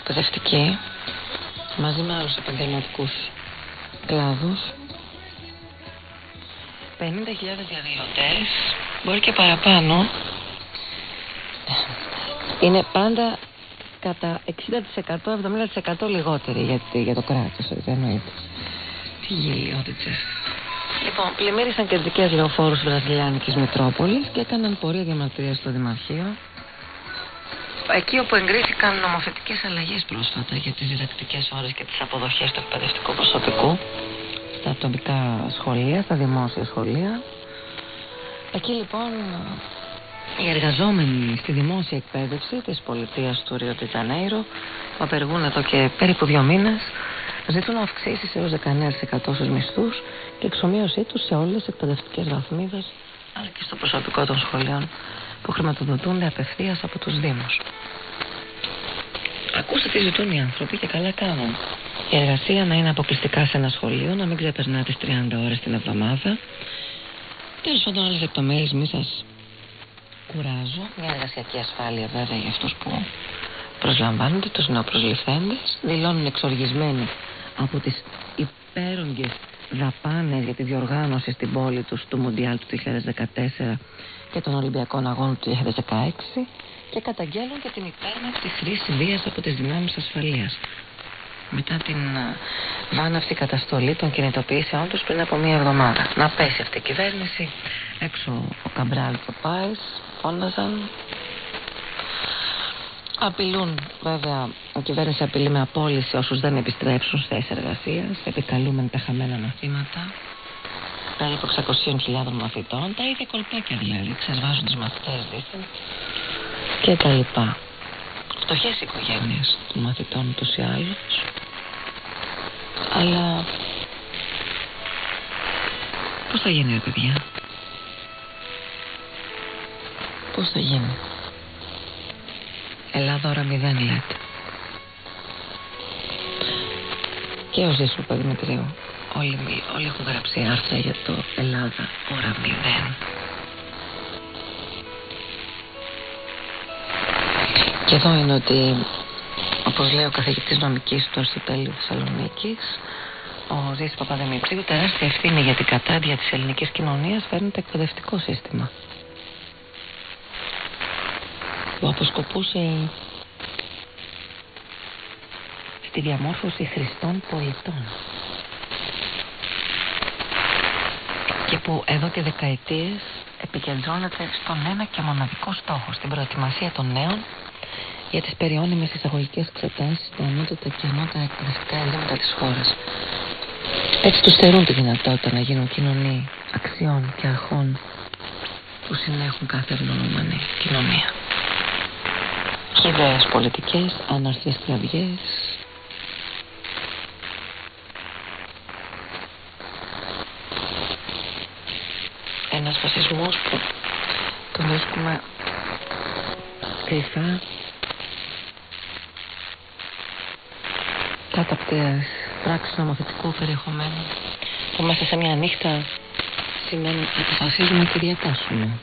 αστείευονται, εκπαιδευτικοί μαζί με άλλους επαγγελματικούς κλάδους. 50.000 διαδηλωτές. Μπορεί και παραπάνω. Είναι πάντα κατά 60% 70% λιγότεροι για, για το κράτος δεν εννοείται. Τι γελιότητες. Λοιπόν, πλημμύρισαν κεντρικές λεωφόρους Βραζιλιάνικης Μητρόπολη και έκαναν πορεία διαμαρτυρίας στο Δημαρχείο. Εκεί όπου εγκρίθηκαν νομοθετικές αλλαγές πρόσφατα για τις διδακτικές ώρες και τις αποδοχές του εκπαιδευτικού προσωπικού στα ατομικά σχολεία, στα δημόσια σχολεία. Εκεί λοιπόν οι εργαζόμενοι στη δημόσια εκπαίδευση της πολιτείας του Ρίο Τιτανέιρο που απεργούν εδώ και περίπου δύο μήνες ζητούν αυξήσεις έως 19% στους μισθούς και εξομοίωσή τους σε όλες τις εκπαιδευτικές βαθμίδες αλλά και στο προσωπικό των σχολείων που χρηματοδοτούνται απευθείας από τους Δήμους. Ακούστε τι ζητούν οι άνθρωποι και καλά κάνουν. Η εργασία να είναι αποκλειστικά σε ένα σχολείο, να μην ξεπερνά τις 30 ώρες την εβδομάδα. Τέλος πάντων, άλλες λεπτομέρειες, μη σας κουράζω. Μια εργασιακή ασφάλεια βέβαια για αυτούς που προσλαμβάνονται, τους νεοπροσληφθέντες. Δηλώνουν εξοργισμένοι από τις υπέρογγες δαπάνες για τη διοργάνωση στην πόλη τους του Μουντιάλ του 2014 και των Ολυμπιακών Αγώνων του 2016 και καταγγέλνουν και την υπέρμεξη χρήση βίας από τις δυνάμεις ασφαλείας μετά την βάναυση καταστολή των κινητοποιήσεών τους πριν από μία εβδομάδα. Να πέσει αυτή η κυβέρνηση, έξω ο Καμπράλ και ο Πάης, φώναζαν. Απειλούν, βέβαια, η κυβέρνηση απειλεί με απόλυση όσους δεν επιστρέψουν στη θέση εργασίας, επικαλούμεν τα χαμένα μαθήματα. Περίπου 600.000 μαθητών, τα ίδια κολπάκια δηλαδή, ξεσβάζουν τους μαθητές δίθεν και τα λοιπά. Φτωχές οικογένειες. Των μαθητών τους ή άλλους. Αλλά πώς θα γίνει ρε παιδιά; Πώς θα γίνει; Ελλάδα ώρα μηδέν λέτε. Και ο Ζήσου Παδημητρίου όλοι, όλοι έχουν γράψει άρθρα για το Ελλάδα ώρα μηδέν και εδώ είναι ότι όπως λέει ο καθηγητής νομικής του Αριστοτέλειου Θεσσαλονίκης, ο Ζήσης Παπαδημητρίου τεράστια ευθύνη για την κατάντια της ελληνικής κοινωνίας φέρνει το εκπαιδευτικό σύστημα. Που αποσκοπούσε στη διαμόρφωση χρηστών πολιτών. Και που εδώ και δεκαετίες επικεντρώνεται στον ένα και μοναδικό στόχο, στην προετοιμασία των νέων για τις περιώνυμες εισαγωγικές εξετάσεις στα ανώτατα και ανώτατα εκπαιδευτικά ιδρύματα της χώρας. Έτσι τους θερούν τη δυνατότητα να γίνουν κοινωνοί αξιών και αρχών που συνέχουν κάθε ευνομούμενη κοινωνία. Χιδαίες πολιτικές, άναρθρες κραυγές, ένας φασισμός που τον βρίσκουμε κρυφά κάταπτες πράξεις νομοθετικού περιεχομένου που μέσα σε μια νύχτα σημαίνει αποφασίζουμε και διατάσσουμε.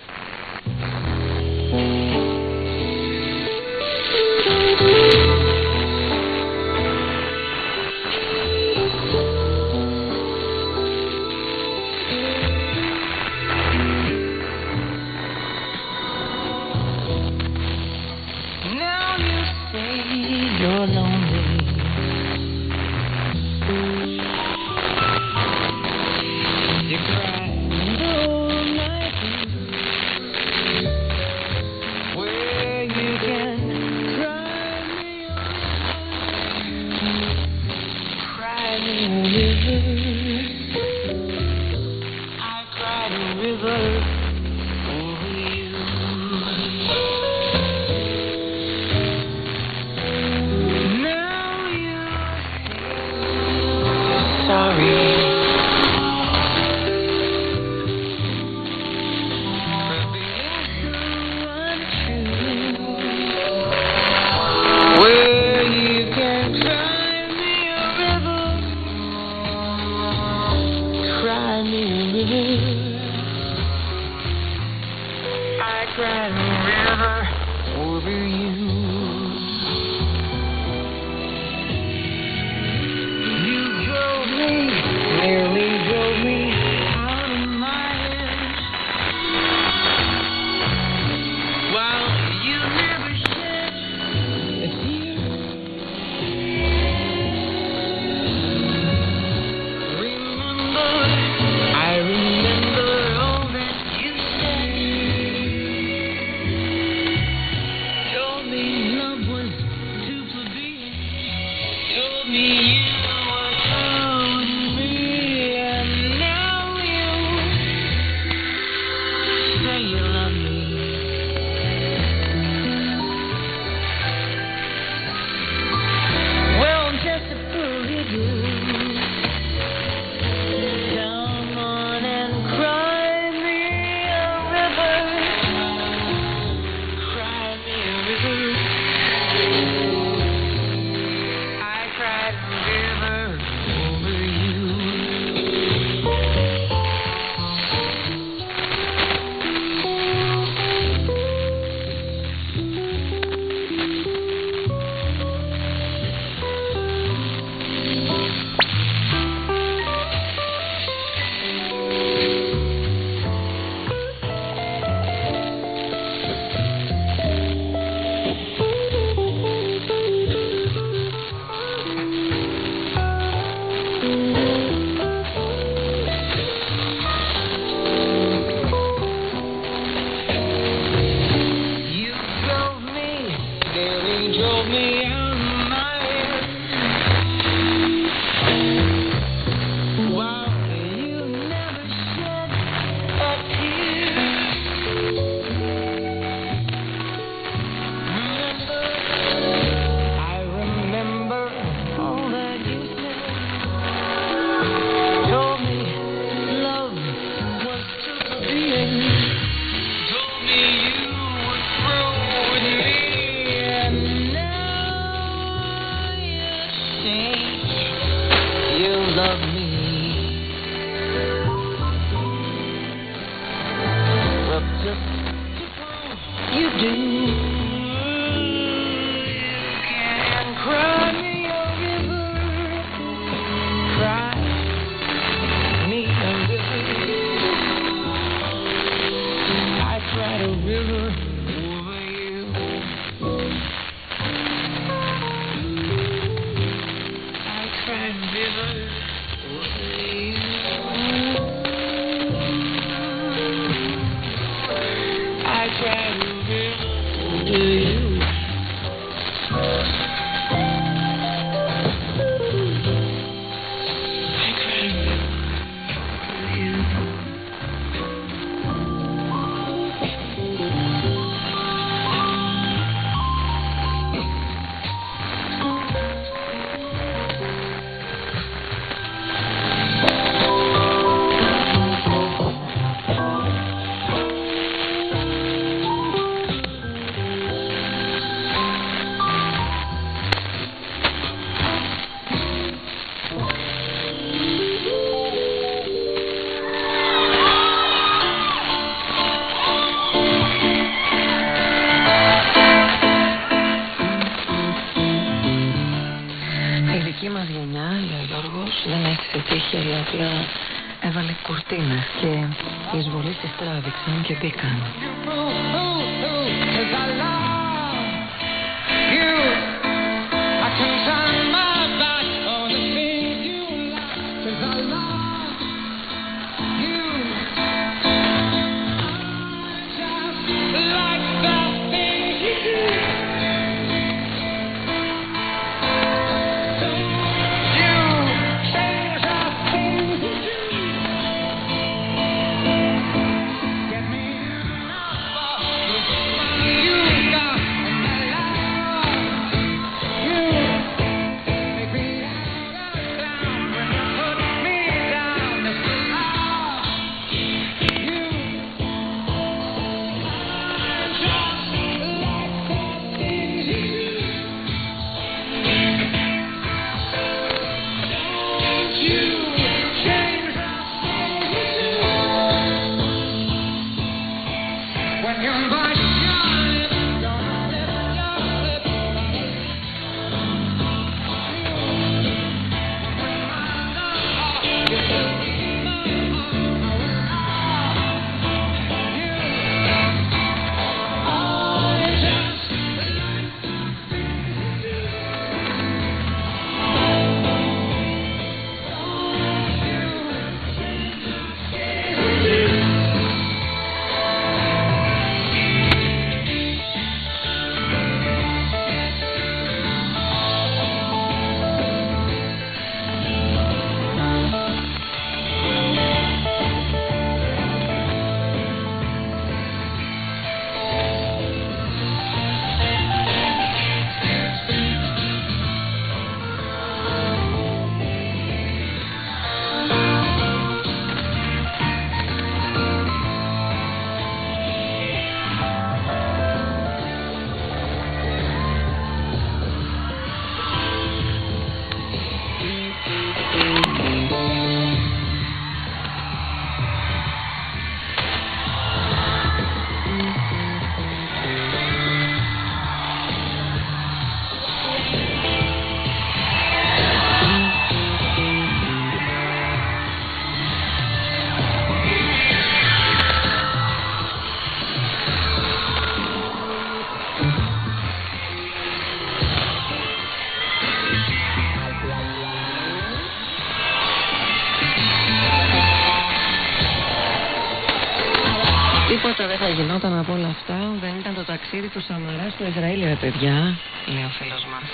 Παιδιά, λέει ο φίλος μας.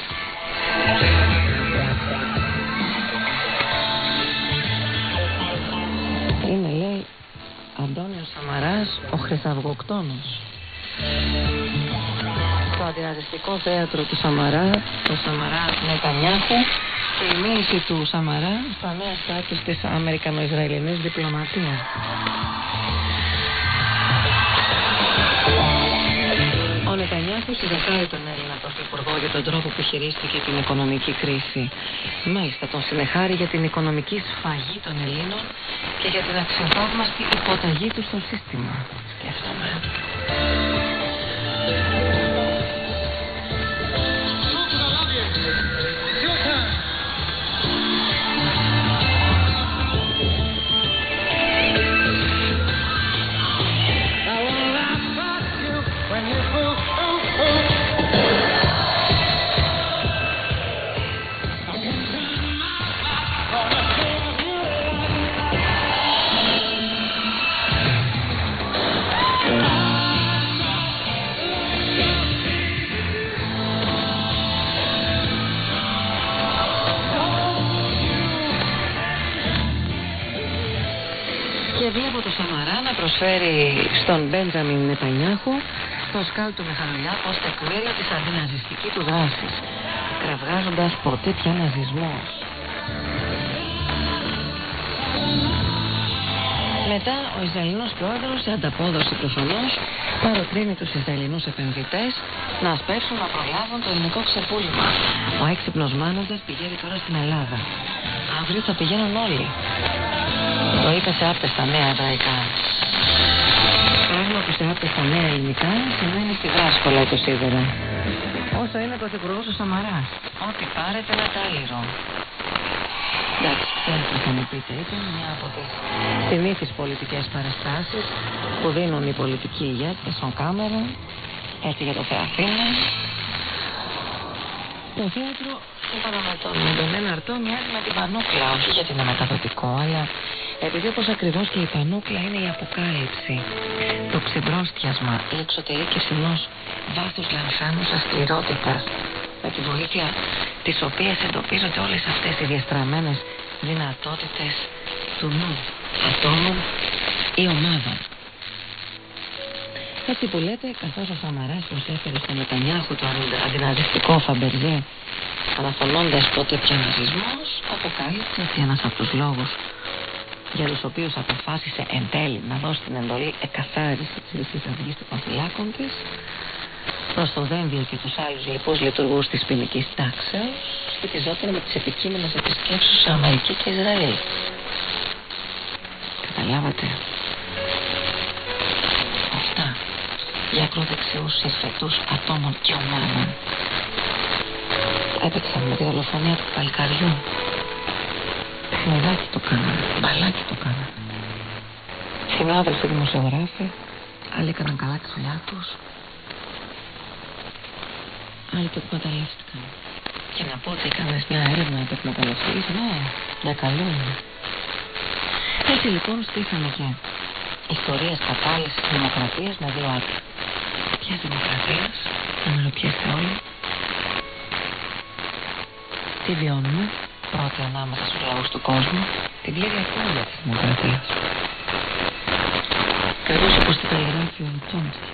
Είναι, λέει, Αντώνιος Σαμαράς, ο Χρυσαυγοκτόνος. Το αντιναζιστικό θέατρο του Σαμαρά, το Σαμαρά Νετανιάχου και η μίληση του Σαμαρά στα νέα στάτους της Αμερικανοϊσραηλινής διπλωματίας. Νετανιάχου συνεχάρει τον Έλληνα Πρωθυπουργό για τον τρόπο που χειρίστηκε την οικονομική κρίση. Μάλιστα τον συνεχάρει για την οικονομική σφαγή των Ελλήνων και για την αξιοθαύμαστη υποταγή του στο σύστημα. Σκέφτομαι. Προσφέρει στον Μπέντζαμιν Νετανιάχου το σκάλ του Μεχανολιά ως τεκμήριο της αντιναζιστική του δράσης, κραυγάζοντας ποτέ πια ναζισμός. Μετά ο Ισραηλινός πρόεδρος σε ανταπόδοση προφανώς παροτρύνει τους Ισραηλινούς επενδυτές να σπεύσουν να προλάβουν το ελληνικό ξεπούλημα. Ο έξυπνος μάνατζερ πηγαίνει τώρα στην Ελλάδα. Αύριο θα πηγαίνουν όλοι. Το είπε σε άπτεστα νέα εβραϊκά. Πράγμα που σε άπτεστα νέα ελληνικά σημαίνει στη δράσκολα το σίδερα. όσο είναι πρωθυπουργό ο Σαμαρά. Ό,τι πάρετε ένα τάλιρο. Εντάξει, ξέρω τι θα μου πείτε. Ήταν μια από τις συνήθεις πολιτικές παραστάσεις που δίνουν οι πολιτικοί ηγέτες στον κάμερα. Έτσι για το Θεαθήνα. Το θέατρο είπαμε με τον, με τον Έναρτο μοιάζει με την Πανούκλα, όχι γιατί είναι μεταδοτικό, αλλά επειδή όπως ακριβώς και η Πανούκλα είναι η αποκάλυψη, το ξεμπρόστιασμα, η εξωτερήκηση ενός βάθους λανθάνους ασκληρότητας, με τη βοήθεια της οποίας εντοπίζονται όλες αυτές οι διαστραμμένες δυνατότητες του νου, ατόμων ή ομάδων. Έτσι που λέτε, καθώς ο Σαμαράς προσέφερε στο Μετανιάχου το αντιναζιστικό Φαμπερζέ, αναφωνώντας τότε πια ναζισμός, αποκάλυψε ότι ένας από τους λόγους για τους οποίους αποφάσισε εν τέλει να δώσει την εντολή εκαθάρισης της Χρυσής Αυγής των φυλάκων της προς το Δένδιο και τους άλλους λοιπούς λειτουργούς της ποινικής τάξεως σχετιζόταν με τις επικείμενες επισκέψεις σε Αμερική και Ισραήλ. Καταλάβατε. Αυτά για ακροδεξιούς εισφετούς ατόμων και ομάδων έπαιξαν με τη δολοφονία του παλικαριού. Παιχνιδάκι το κάνανε, μπαλάκι το κάνανε. Συνάδελφοι δημοσιογράφοι, άλλοι έκαναν καλά τη δουλειά τους. Άλλοι το εκμεταλλεύτηκαν. Και να πω ότι έκανες μια έρευνα να το εκμεταλλευτεί, ναι, για καλό είναι. Έτσι λοιπόν στήσαμε και ιστορίες κατάλληλες της δημοκρατίας με δύο άκρα. Ποιες δημοκρατίας, να μεροπιέστε όλοι, τι βιώνουμε πρώτοι ανάμεσα στους λαούς του κόσμου, την πλήρη ακρόαση της δημοκρατίας. Ακριβώς όπως την περιγράφει ο Τσόμσκι.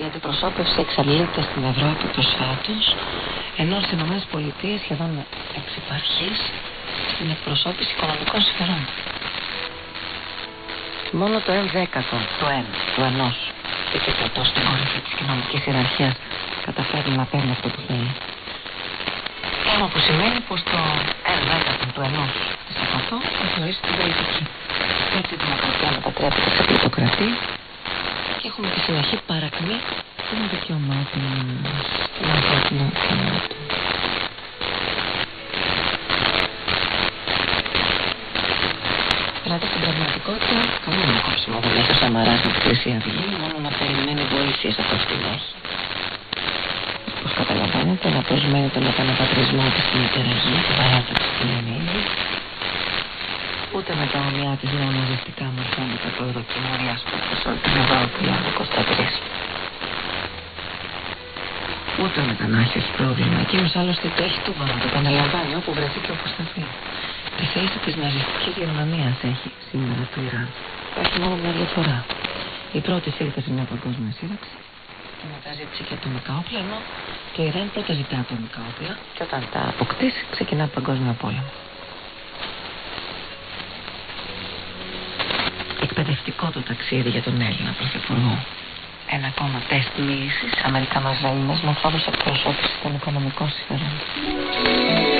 Η αντιπροσώπευση εξαλείφεται στην Ευρώπη προσφάτως, ενώ στις ΗΠΑ σχεδόν εξυπαρχής στην εκπροσώπηση οικονομικών συμφερόντων. Μόνο το 1 δέκατο του 1, του ενός, εκατό στην όροφη της κοινωνικής ιεραρχίας καταφέρνει να παίρνει αυτό που θέλει. Πράγμα που σημαίνει πως το 1 δέκατο του ενός της εκατό θα θεωρήσει την πολιτική. Έτσι η δημοκρατία μετατρέπεται σε πληθοκρατία και έχουμε τη συνεχή παρακμή των δικαιωμάτων των ανθρώπινων δικαιωμάτων. Δηλαδή στην πραγματικότητα κανένα κόψιμο δεν έχει ο Σαμαράς με τη Χρυσή Αυγή, μόνο να περιμένει βοήθειες από αυτήν έχει. Όπως καταλαβαίνετε, να προσμένει τον επαναπατρισμό της στην υπεραγή, την παράταξη του Λενίδη, ούτε με τα ομοιά της νεοναζιστικά μορφώματα που ευδοκιμωρίας που σε όλη την Ευρώπη το 23. Ούτε ο μετανάστες πρόβλημα. Εκείνος άλλωστε το έχει το να το επαναλαμβάνει όπου βρεθεί και όπου σταθεί. Τη θέση της ναζιστικής Γερμανίας έχει σήμερα το Ιράν. Υπάρχει μόνο μια διαφορά. Η πρώτη ήρθε σε μια παγκόσμια σύραξη και μετά ζήτησε και ατομικά όπλα, ενώ το Ιράν πρώτα ζητά ατομικά όπλα και όταν τα αποκτήσει ξεκινά παγκόσμιο πόλεμο. Εκπαιδευτικό το ταξίδι για τον Έλληνα πρωθυπουργό. Ένα ακόμα τεστ μίλησης Αμερικανός-Έλληνας με φόβος εκπροσώπησης των οικονομικών συμφερόντων.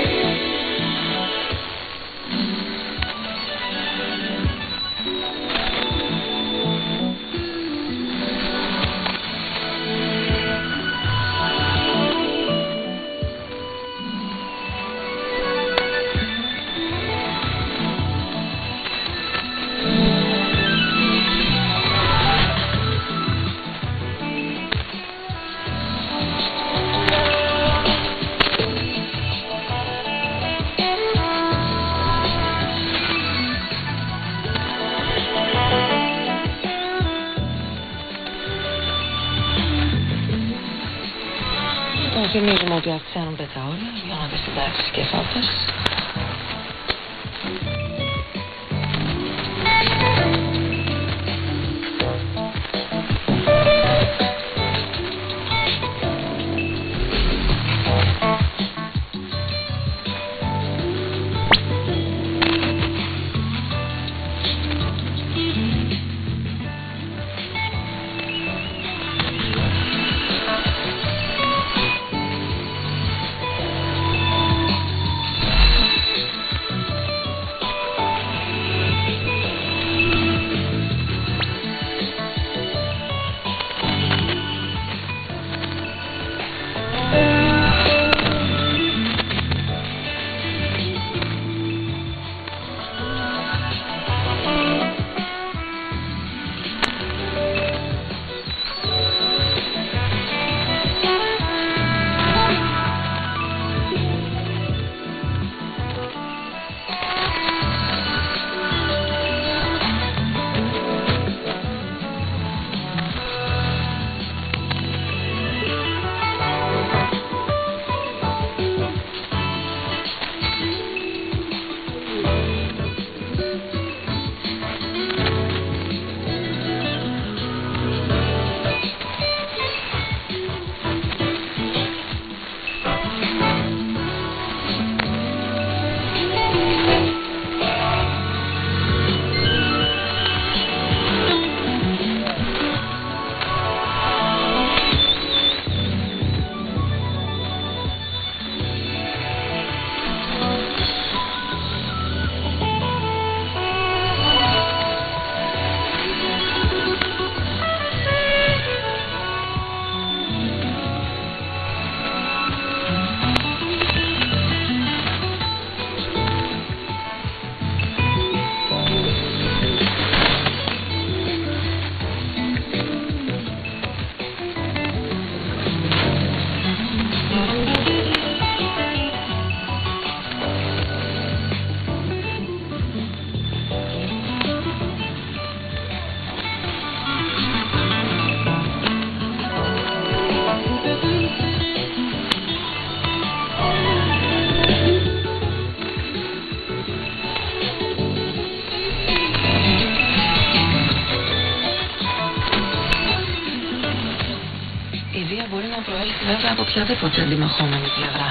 Οποιαδήποτε αντιμαχόμενη πλευρά.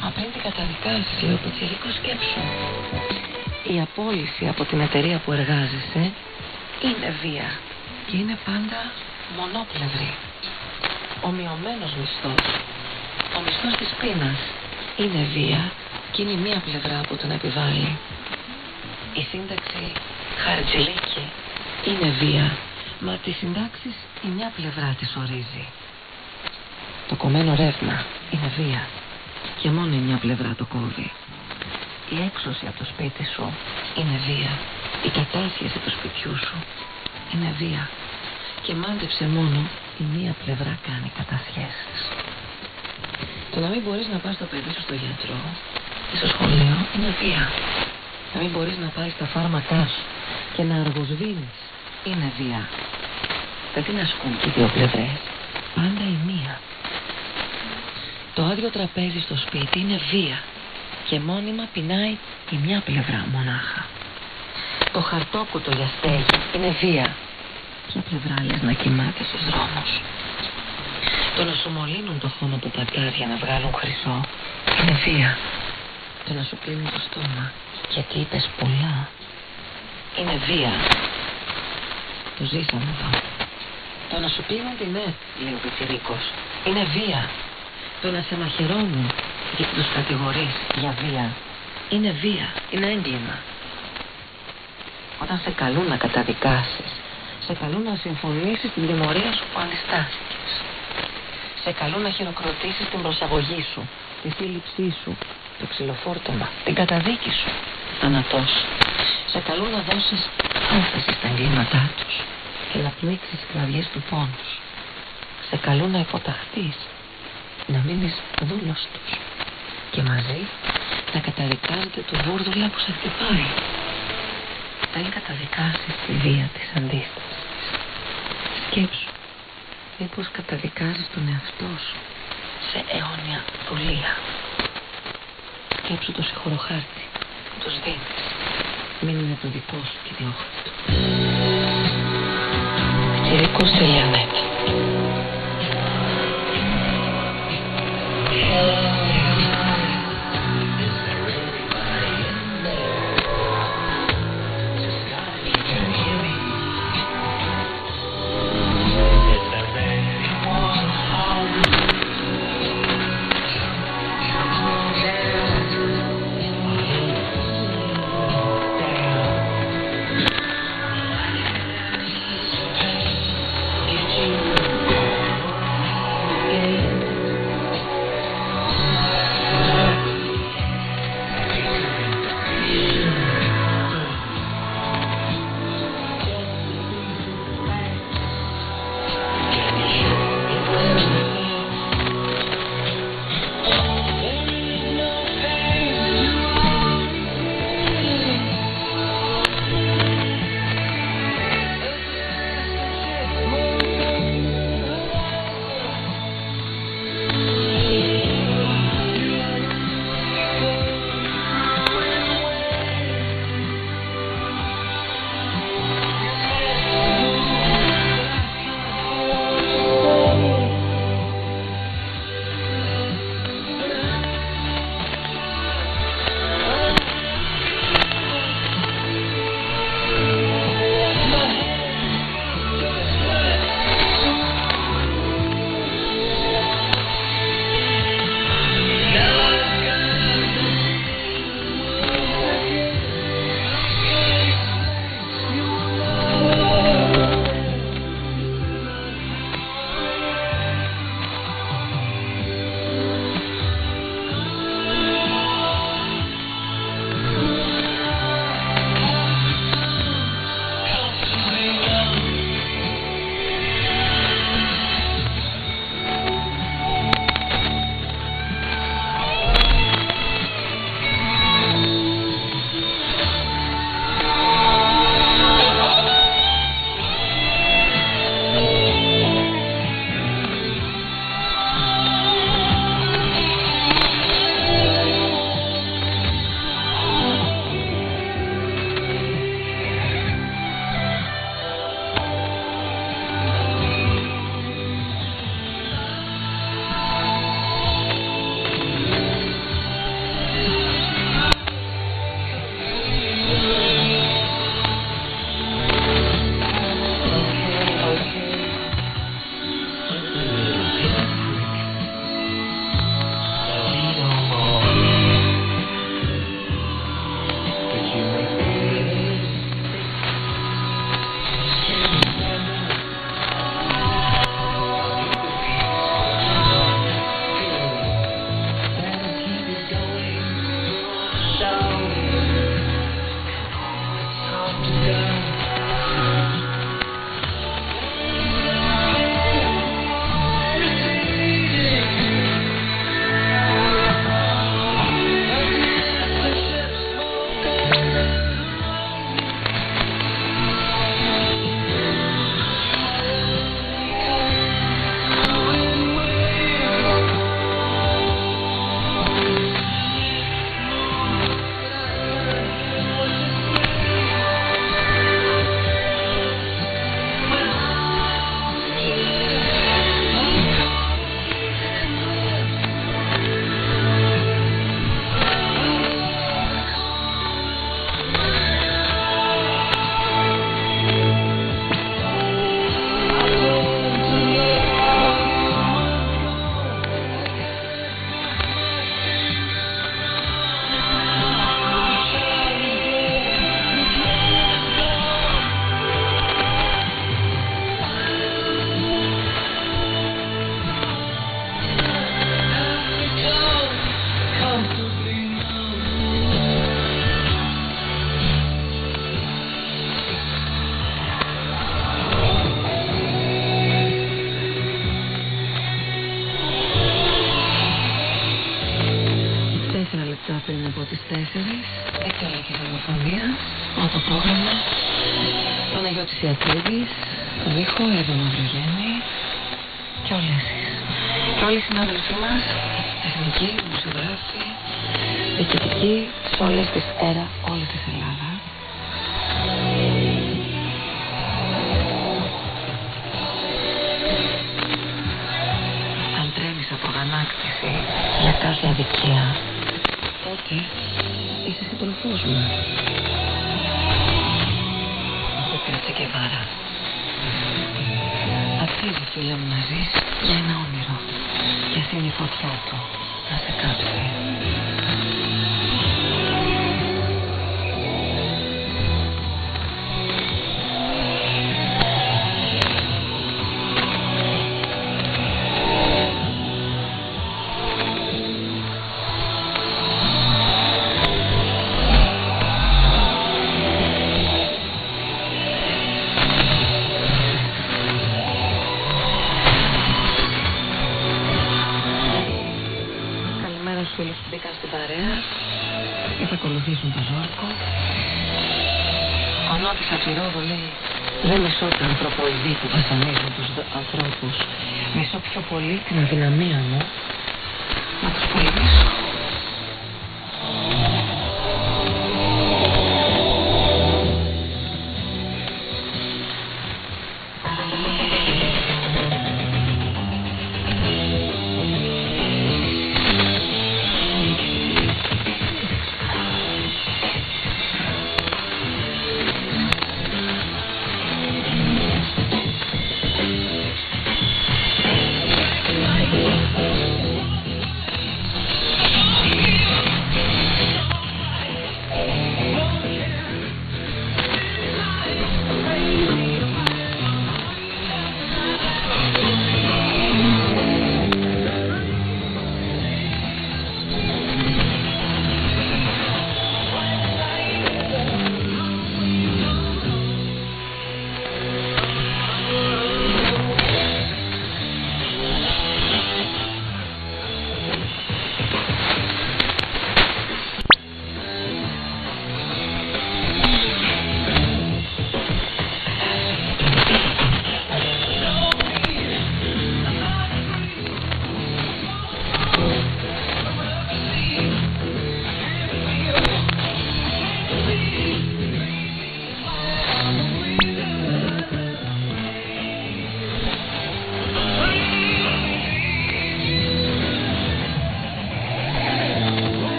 Μα πριν την καταδικάσεις, λέει ο Πιτσιρίκος, σκέψου. Η απόλυση από την εταιρεία που εργάζεσαι είναι βία και είναι πάντα μονόπλευρη. Ο μειωμένος μισθός, ο μισθός της πείνας είναι βία και είναι μία πλευρά που τον επιβάλλει. Η σύνταξη χαρτζηλίκη είναι βία, μα τις συντάξεις η μια πλευρά της ορίζει. Το κομμένο ρεύμα είναι βία και μόνο η μια πλευρά το κόβει. Η έξωση από το σπίτι σου είναι βία. Η κατάσχεση του σπιτιού σου είναι βία. Και μάντεψε μόνο η μία πλευρά κάνει κατασχέσεις. Το να μην μπορείς να πας το παιδί σου στο γιατρό ή στο σχολείο είναι βία. Να μην μπορείς να πάρεις τα φάρμακά σου και να αργοσβήνεις είναι βία. Δεν να ασκούν και οι δύο πλευρές. Πάντα η μία. Το άδειο τραπέζι στο σπίτι είναι βία και μόνιμα πεινάει η μια πλευρά μονάχα. Το χαρτόκουτο για στέγη είναι βία. Ποια πλευρά λες να κοιμάται στους δρόμους. Το να σου μολύνουν το χώμα του πατάρ για να βγάλουν χρυσό είναι βία. Το να σου κλείνουν το στόμα γιατί είπες πολλά είναι βία. Το ζήσαμε εδώ. Το να σου κλείνουν την ΕΤ, λέει ο Πιτσιρίκος, είναι βία. Το να σε μαχαιρώνουν γιατί τους κατηγορείς για βία είναι βία, είναι έγκλημα. Όταν σε καλούν να καταδικάσεις, σε καλούν να συμφωνήσεις την τιμωρία σου που αντιστάθηκες. Σε καλούν να χειροκροτήσεις την προσαγωγή σου, τη σύλληψή σου, το ξυλοφόρτωμα, την καταδίκη σου, θανατός. Σε καλούν να δώσεις έμφαση στα εγκλήματά τους και να πνίξεις κλαδιές του πόνους σου. Σε καλούν να υποταχθείς, να μείνεις δούλος τους και μαζί να καταδικάζετε το βούρδουλα που σε χτυπάει. Δεν καταδικάσεις τη βία της αντίστασης. Σκέψου, μήπως καταδικάζεις τον εαυτό σου σε αιώνια δουλεία. Σκέψου το συγχωροχάρτη που τους δίνεις. Μην είναι το δικό σου και διώχνει του. Κυρικός Ελιανέτα.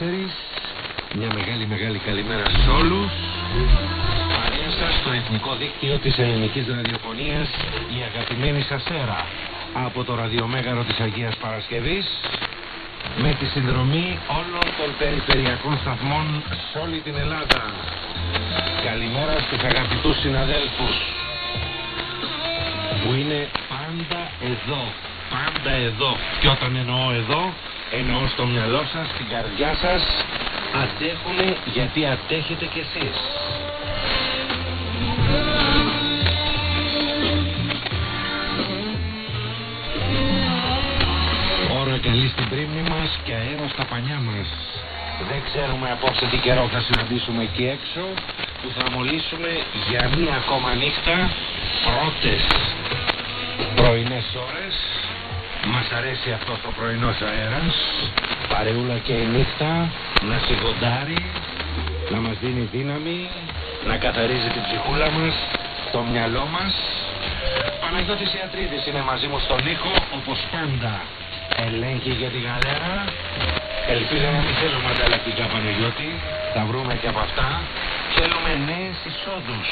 Μια μεγάλη μεγάλη καλημέρα σε όλους. Παρέα σας στο Εθνικό Δίκτυο της Ελληνικής Ραδιοφωνίας Η αγαπημένη σας έρα Από το ραδιομέγαρο της Αγίας Παρασκευής Με τη συνδρομή όλων των περιφερειακών σταθμών σε όλη την Ελλάδα. Καλημέρα στους αγαπητούς συναδέλφους Που είναι πάντα εδώ Πάντα εδώ. Και όταν εννοώ εδώ εννοώ στο μυαλό σας, στην καρδιά σας αντέχουνε γιατί αντέχετε κι εσείς. Ώρα καλή στην πρίμνη μας και αέρας στα πανιά μας. Δεν ξέρουμε απόψε τι καιρό θα συναντήσουμε εκεί έξω που θα μολύσουμε για μία ακόμα νύχτα πρώτες πρωινές ώρες μας αρέσει αυτός ο πρωινός αέρας. Παρεούλα και η νύχτα Να σιγοντάρει Να μας δίνει δύναμη Να καθαρίζει την ψυχούλα μας Το μυαλό μας. Παναγιώτης Ιατρίδης είναι μαζί μου στον ήχο Όπως πάντα. Ελέγχει για τη γαλέρα. Ελπίζω να μην θέλουμε ανταλλακτικά Παναγιώτη. Θα βρούμε και από αυτά. Θέλουμε νέες εισόδους.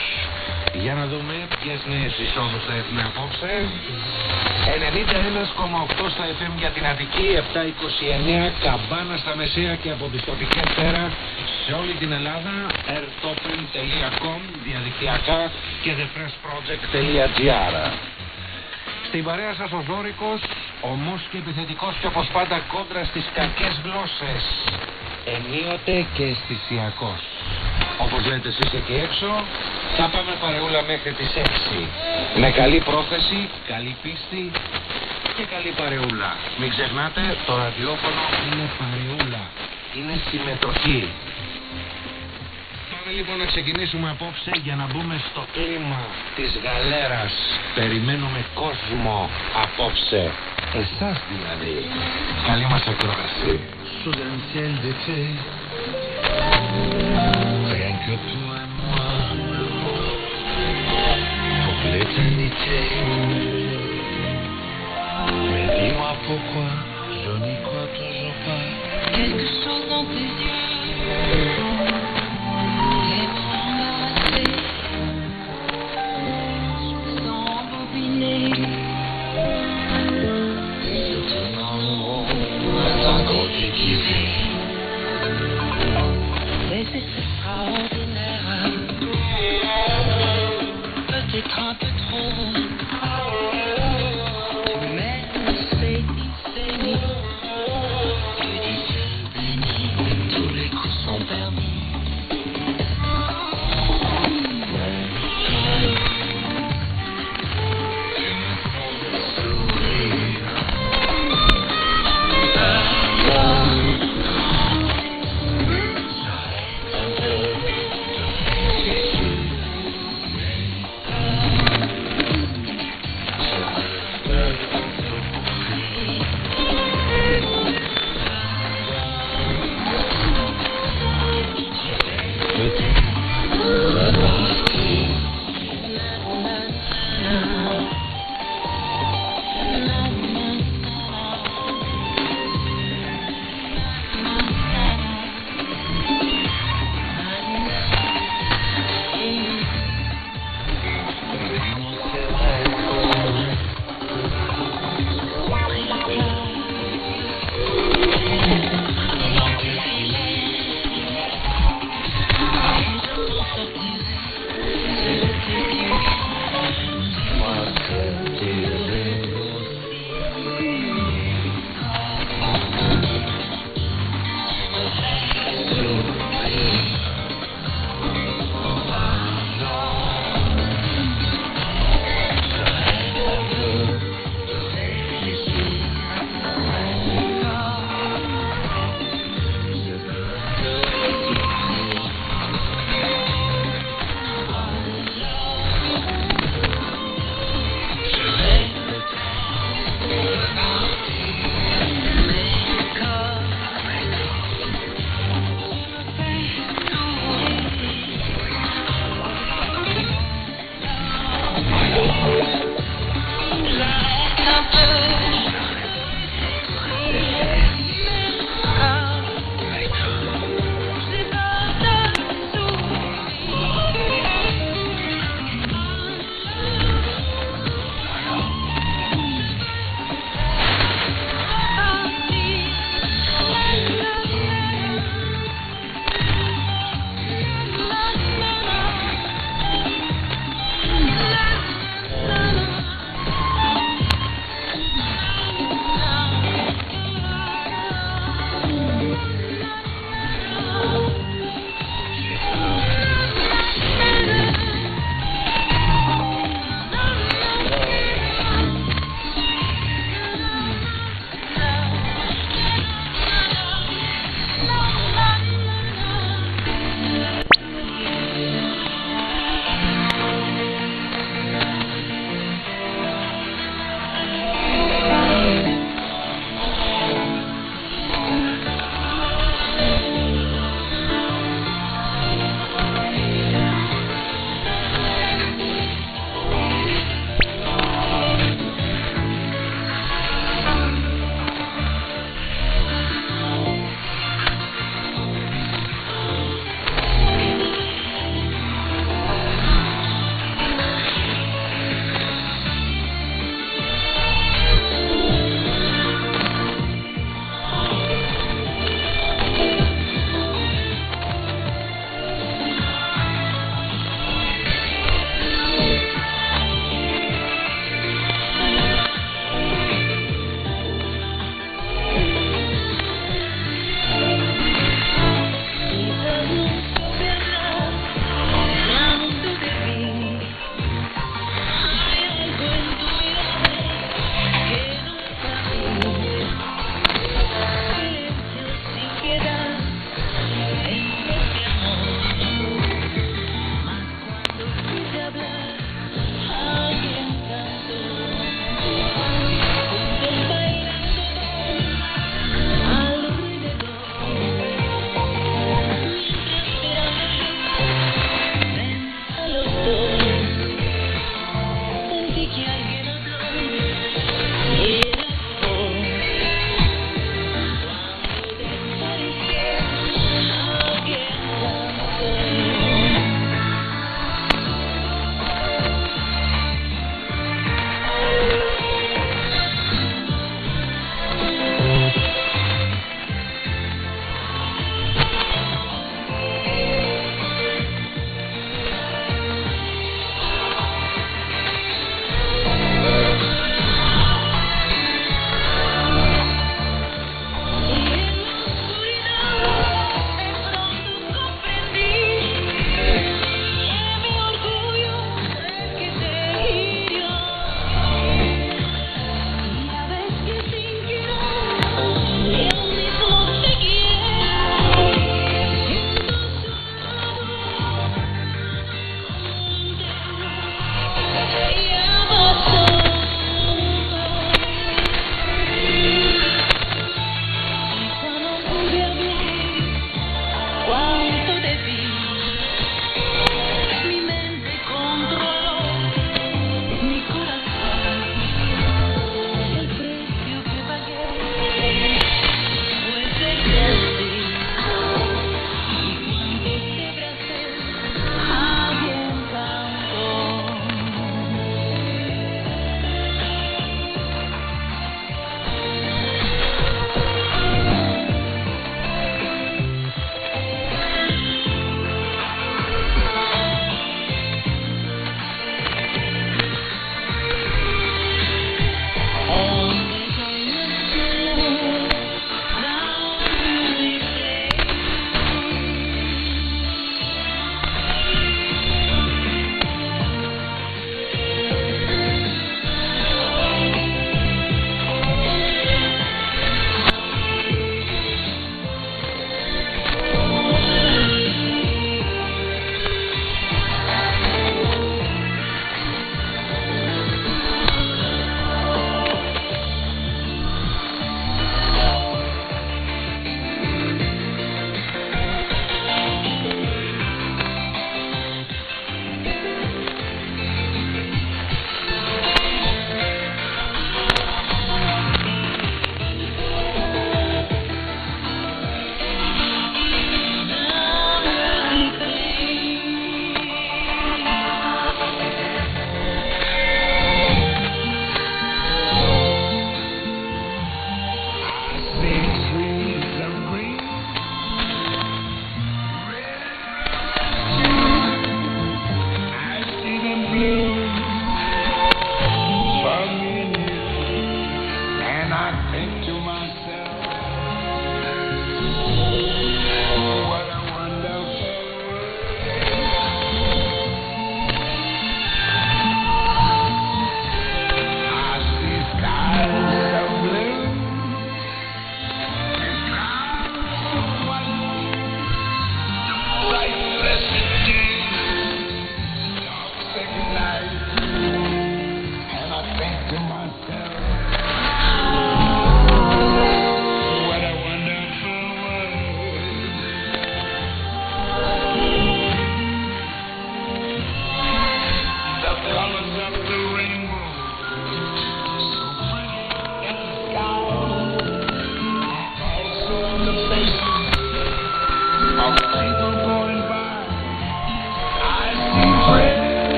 Για να δούμε ποιες νέες εισόδους θα έχουμε απόψε. 91,8 στα FM για την Αττική, 729 καμπάνα στα Μεσαία και από τις τοπικές πέρα σε όλη την Ελλάδα airtopen.com διαδικτυακά και thefreshproject.gr Στην παρέα σας ο Δόρικος, ομός και επιθετικός και όπως πάντα κόντρα στις κακές γλώσσες ενίοτε και αισθησιακός. Όπως λέτε εσείς εκεί έξω, θα πάμε παρεούλα μέχρι τις 6. Με καλή πρόθεση, καλή πίστη και καλή παρεούλα. Μην ξεχνάτε, το ραδιόφωνο είναι παρεούλα. Είναι συμμετοχή. Πάμε λοιπόν να ξεκινήσουμε απόψε για να μπούμε στο κλίμα της γαλέρας. Περιμένουμε κόσμο απόψε. Εσάς δηλαδή. Καλή μας ακρόαση. sous un ciel d'été. Rien pour l'éternité. Mais dis-moi pourquoi je n'y crois toujours pas. Quelque chose dans tes yeux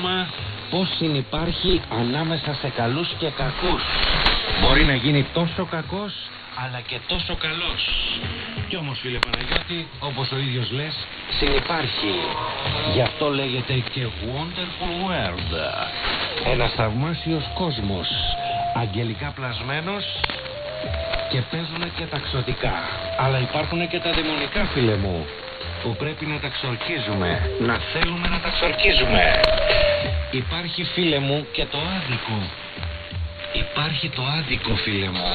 το πλάσμα, πώς συνυπάρχει ανάμεσα σε καλούς και κακούς. Μπορεί να γίνει τόσο κακός, αλλά και τόσο καλός. Κι όμως φίλε Παναγιώτη, όπως ο ίδιος λες, συνυπάρχει. Γι' αυτό λέγεται και Wonderful World. Ένας θαυμάσιος κόσμος, αγγελικά πλασμένος και παίζουν και τα ξωτικά. Αλλά υπάρχουν και τα δαιμονικά φίλε μου, που πρέπει να τα ξορκίζουμε, να θέλουμε να τα ξορκίζουμε. Υπάρχει φίλε μου και το άδικο. Υπάρχει το άδικο φίλε μου,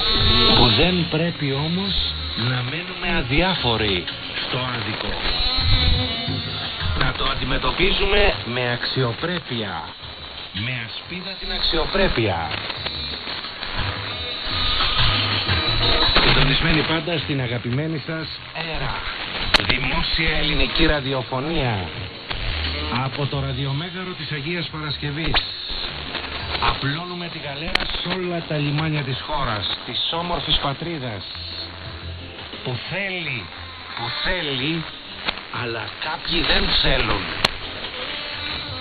που δεν πρέπει όμως να μένουμε αδιάφοροι στο άδικο. Να το αντιμετωπίζουμε με αξιοπρέπεια. Με ασπίδα την αξιοπρέπεια. Συντονισμένοι πάντα στην αγαπημένη σας ΕΡΑ. Δημόσια ελληνική ραδιοφωνία. Από το ραδιομέγαρο της Αγίας Παρασκευής. Απλώνουμε τη γαλέρα σε όλα τα λιμάνια της χώρας, της όμορφης πατρίδας. Που θέλει, που θέλει, αλλά κάποιοι δεν θέλουν.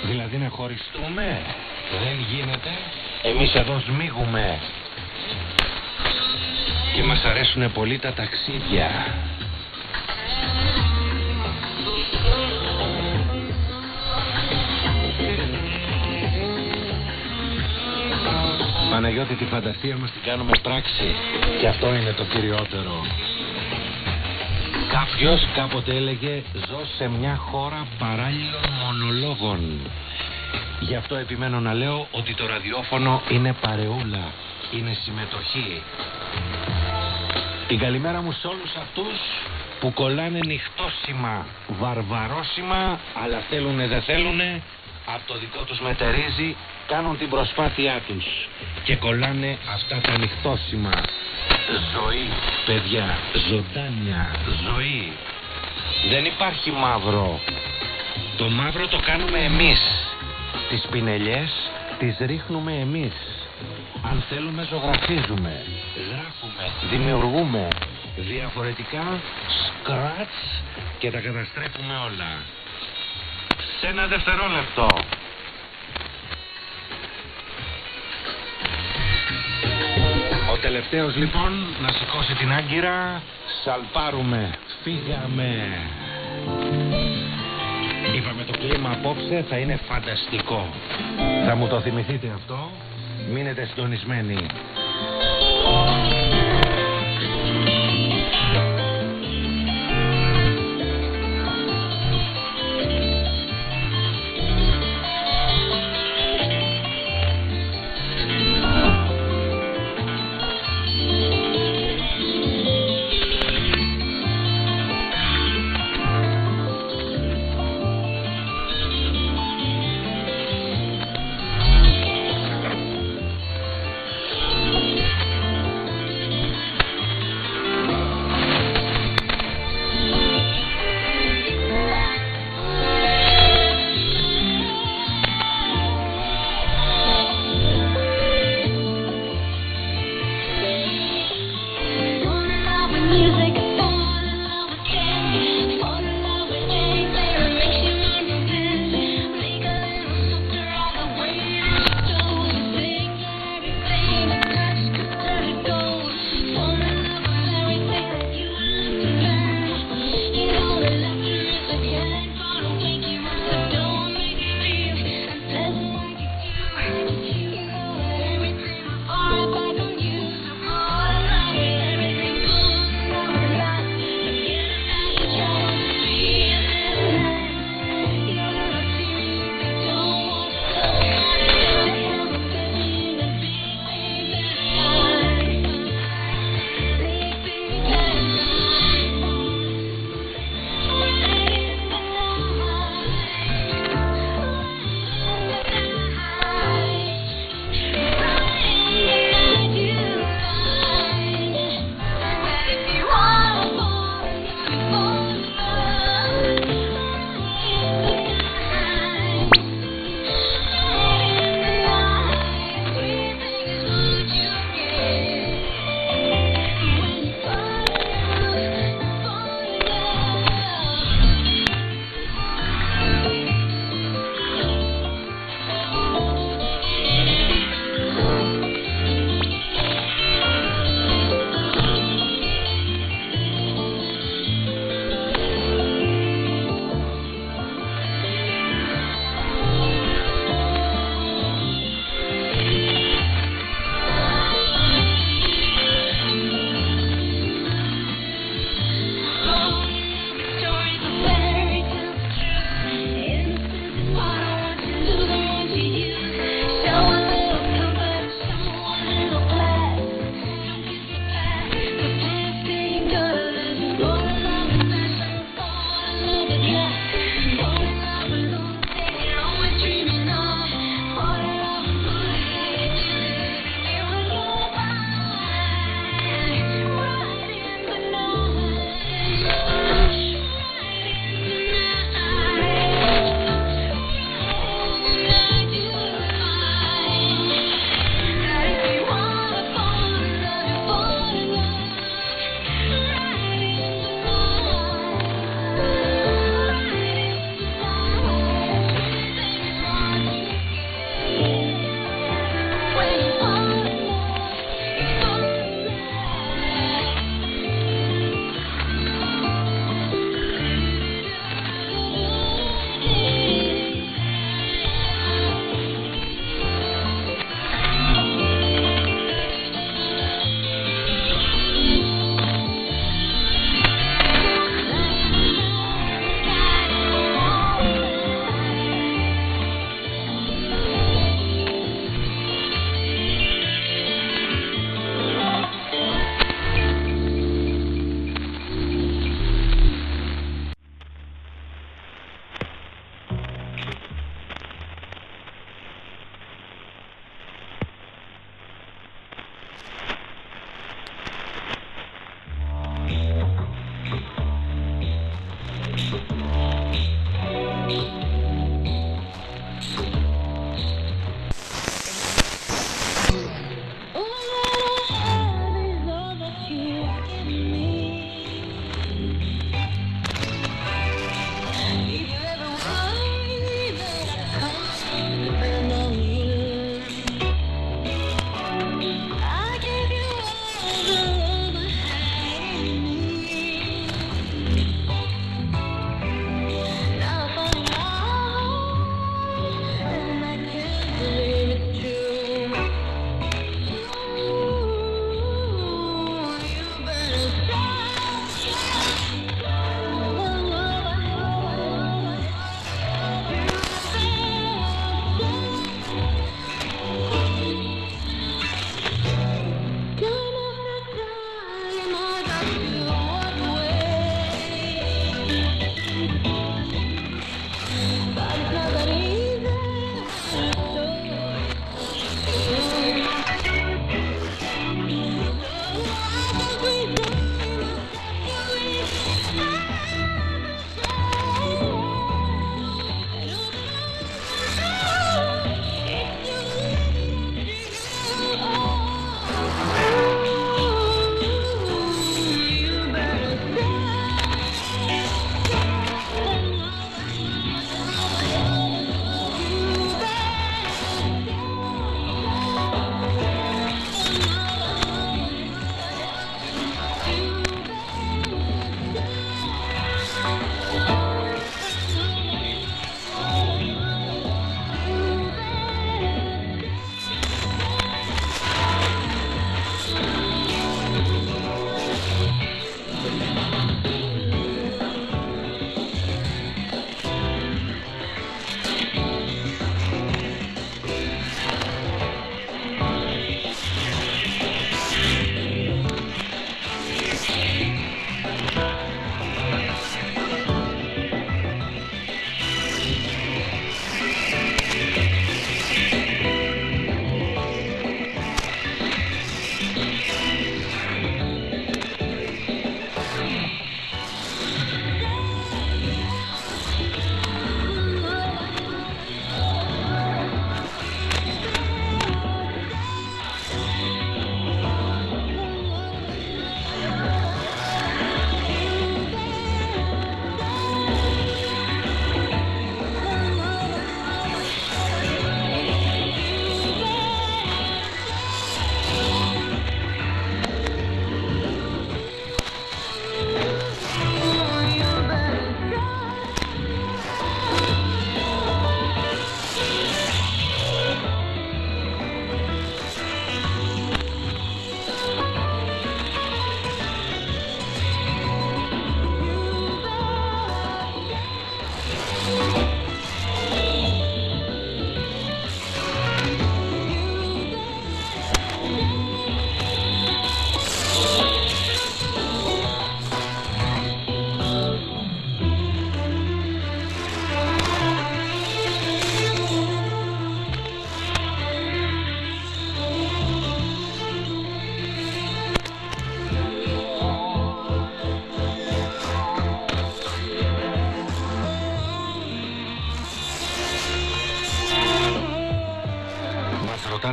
Δηλαδή να χωριστούμε, δεν γίνεται. Εμείς εδώ σμίγουμε. Και μας αρέσουν πολύ τα ταξίδια. Παναγιώτη τη φαντασία μας την κάνουμε πράξη και αυτό είναι το κυριότερο. Κάποιος κάποτε έλεγε ζω σε μια χώρα παράλληλων μονολόγων. Γι' αυτό επιμένω να λέω ότι το ραδιόφωνο είναι παρεούλα, είναι συμμετοχή. Την καλημέρα μου σε όλους αυτούς που κολλάνε νυχτόσημα, βαρβαρόσημα, αλλά θέλουνε δεν θέλουνε, από το δικό τους μετερίζει, κάνουν την προσπάθειά τους και κολλάνε αυτά τα νυχτόσημα. Ζωή, παιδιά, ζωντάνια, ζωή. Δεν υπάρχει μαύρο. Το μαύρο το κάνουμε εμείς. Τις πινελιές τις ρίχνουμε εμείς. Αν θέλουμε ζωγραφίζουμε, γράφουμε, δημιουργούμε. Διαφορετικά, σκράτς και τα καταστρέφουμε όλα. Σε ένα δευτερόλεπτο. Τελευταίος λοιπόν να σηκώσει την άγκυρα, σαλπάρουμε, φύγαμε. Είπαμε το κλίμα απόψε θα είναι φανταστικό. Θα μου το θυμηθείτε αυτό, μείνετε συντονισμένοι.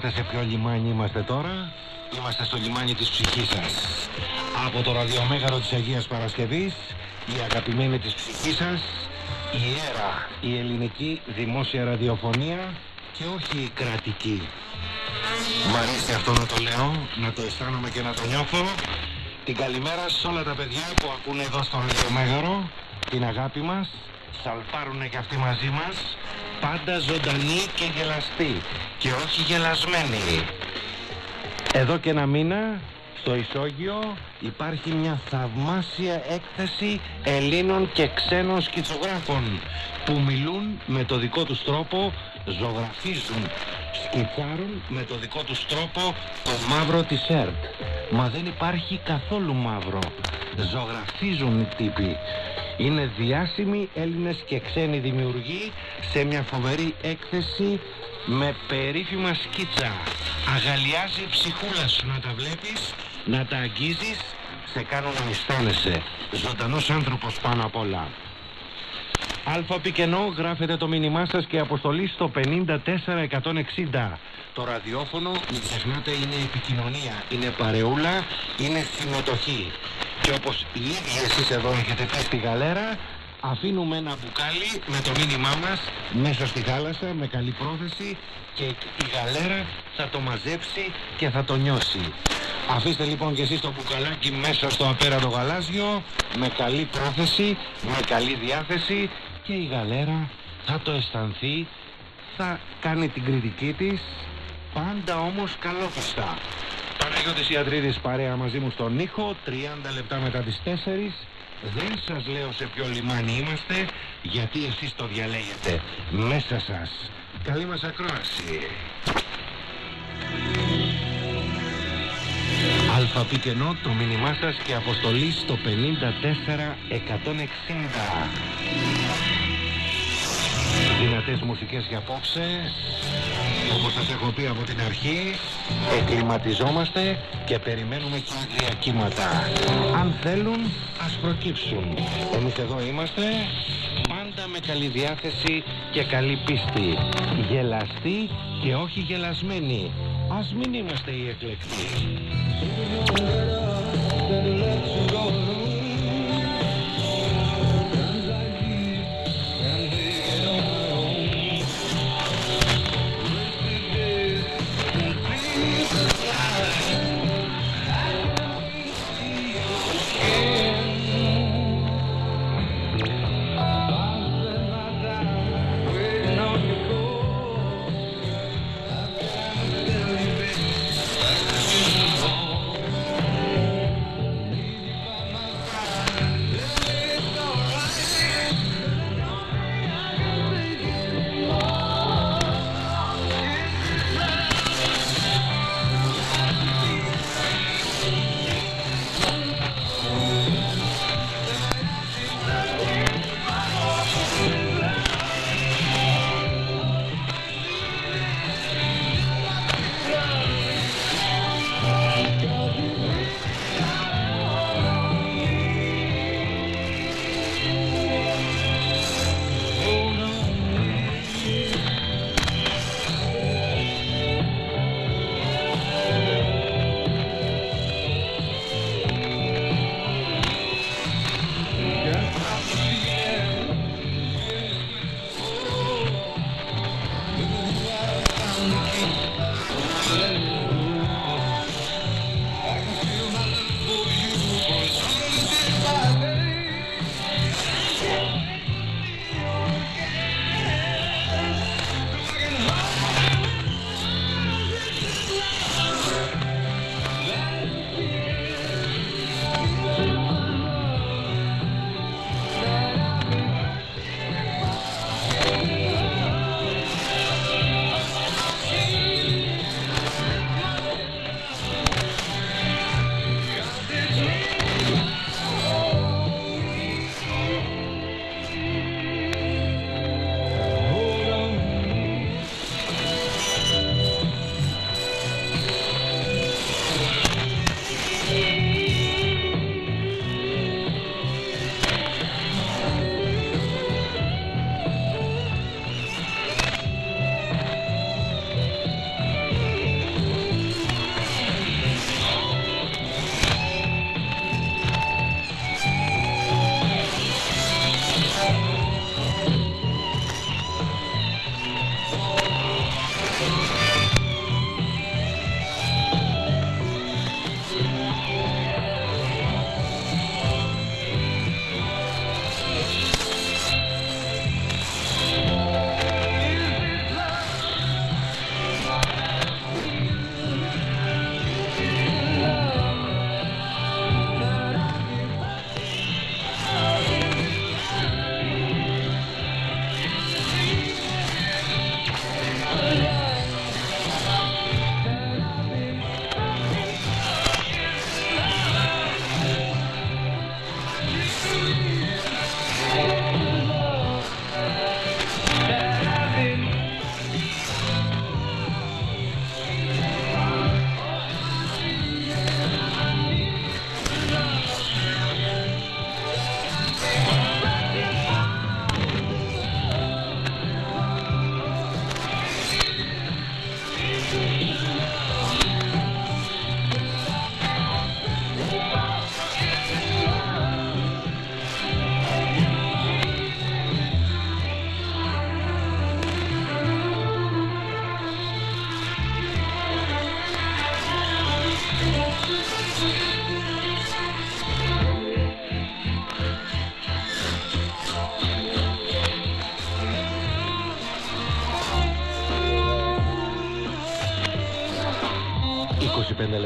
Ρωτάτε σε ποιο λιμάνι είμαστε τώρα. Είμαστε στο λιμάνι της ψυχής σας. Από το ραδιομέγαρο της Αγίας Παρασκευής, η αγαπημένη της ψυχής σας, η Ιέρα, η ελληνική δημόσια ραδιοφωνία και όχι η κρατική. Μ' αρέσει αυτό να το λέω, να το αισθάνομαι και να το νιώθω. Την καλημέρα σε όλα τα παιδιά που ακούνε εδώ στο ραδιομέγαρο, την αγάπη μας, σαλπάρουνε και αυτοί μαζί μας, πάντα ζωντανοί και γελαστοί και όχι γελασμένοι. Εδώ και ένα μήνα στο Ισόγειο υπάρχει μια θαυμάσια έκθεση Ελλήνων και ξένων σκητσογράφων που μιλούν με το δικό τους τρόπο, ζωγραφίζουν, σκητσάρουν με το δικό τους τρόπο το μαύρο της ΕΡΤ. Μα δεν υπάρχει καθόλου μαύρο. Ζωγραφίζουν οι τύποι. Είναι διάσημοι Έλληνες και ξένοι δημιουργοί σε μια φοβερή έκθεση με περίφημα σκίτσα. Αγαλιάζει η ψυχούλας σου να τα βλέπεις, να τα αγγίζεις, σε κάνουν να αισθάνεσαι. Ζωντανός άνθρωπος πάνω απ' όλα. Αλφα πικενό γράφετε το μήνυμά σας και αποστολή στο 54160. Το ραδιόφωνο, μην ξεχνάτε, είναι επικοινωνία, είναι παρεούλα, είναι συμμετοχή. Και όπως οι ίδιοι εσείς εδώ έχετε πει στη γαλέρα, αφήνουμε ένα μπουκάλι με το μήνυμά μας μέσα στη θάλασσα με καλή πρόθεση και η γαλέρα θα το μαζέψει και θα το νιώσει. Αφήστε λοιπόν και εσείς το μπουκαλάκι μέσα στο απέραντο γαλάζιο με καλή πρόθεση, με καλή διάθεση και η γαλέρα θα το αισθανθεί, θα κάνει την κριτική της, πάντα όμως καλόπιστα. Παναγιώτης Ιατρίδης παρέα μαζί μου στον ήχο, 30 λεπτά μετά τις 4. Δεν σας λέω σε ποιο λιμάνι είμαστε, γιατί εσείς το διαλέγετε μέσα σας. Καλή μας ακρόαση. Αλφα κενό το μήνυμά σας και αποστολή στο 54160. Δυνατές μουσικές για απόψε Όπως σας έχω πει από την αρχή Εκκληματιζόμαστε και περιμένουμε και άγρια κύματα. Αν θέλουν ας προκύψουν. Εμείς εδώ είμαστε Πάντα με καλή διάθεση και καλή πίστη. Γελαστοί και όχι γελασμένοι. Ας μην είμαστε οι εκλεκτοί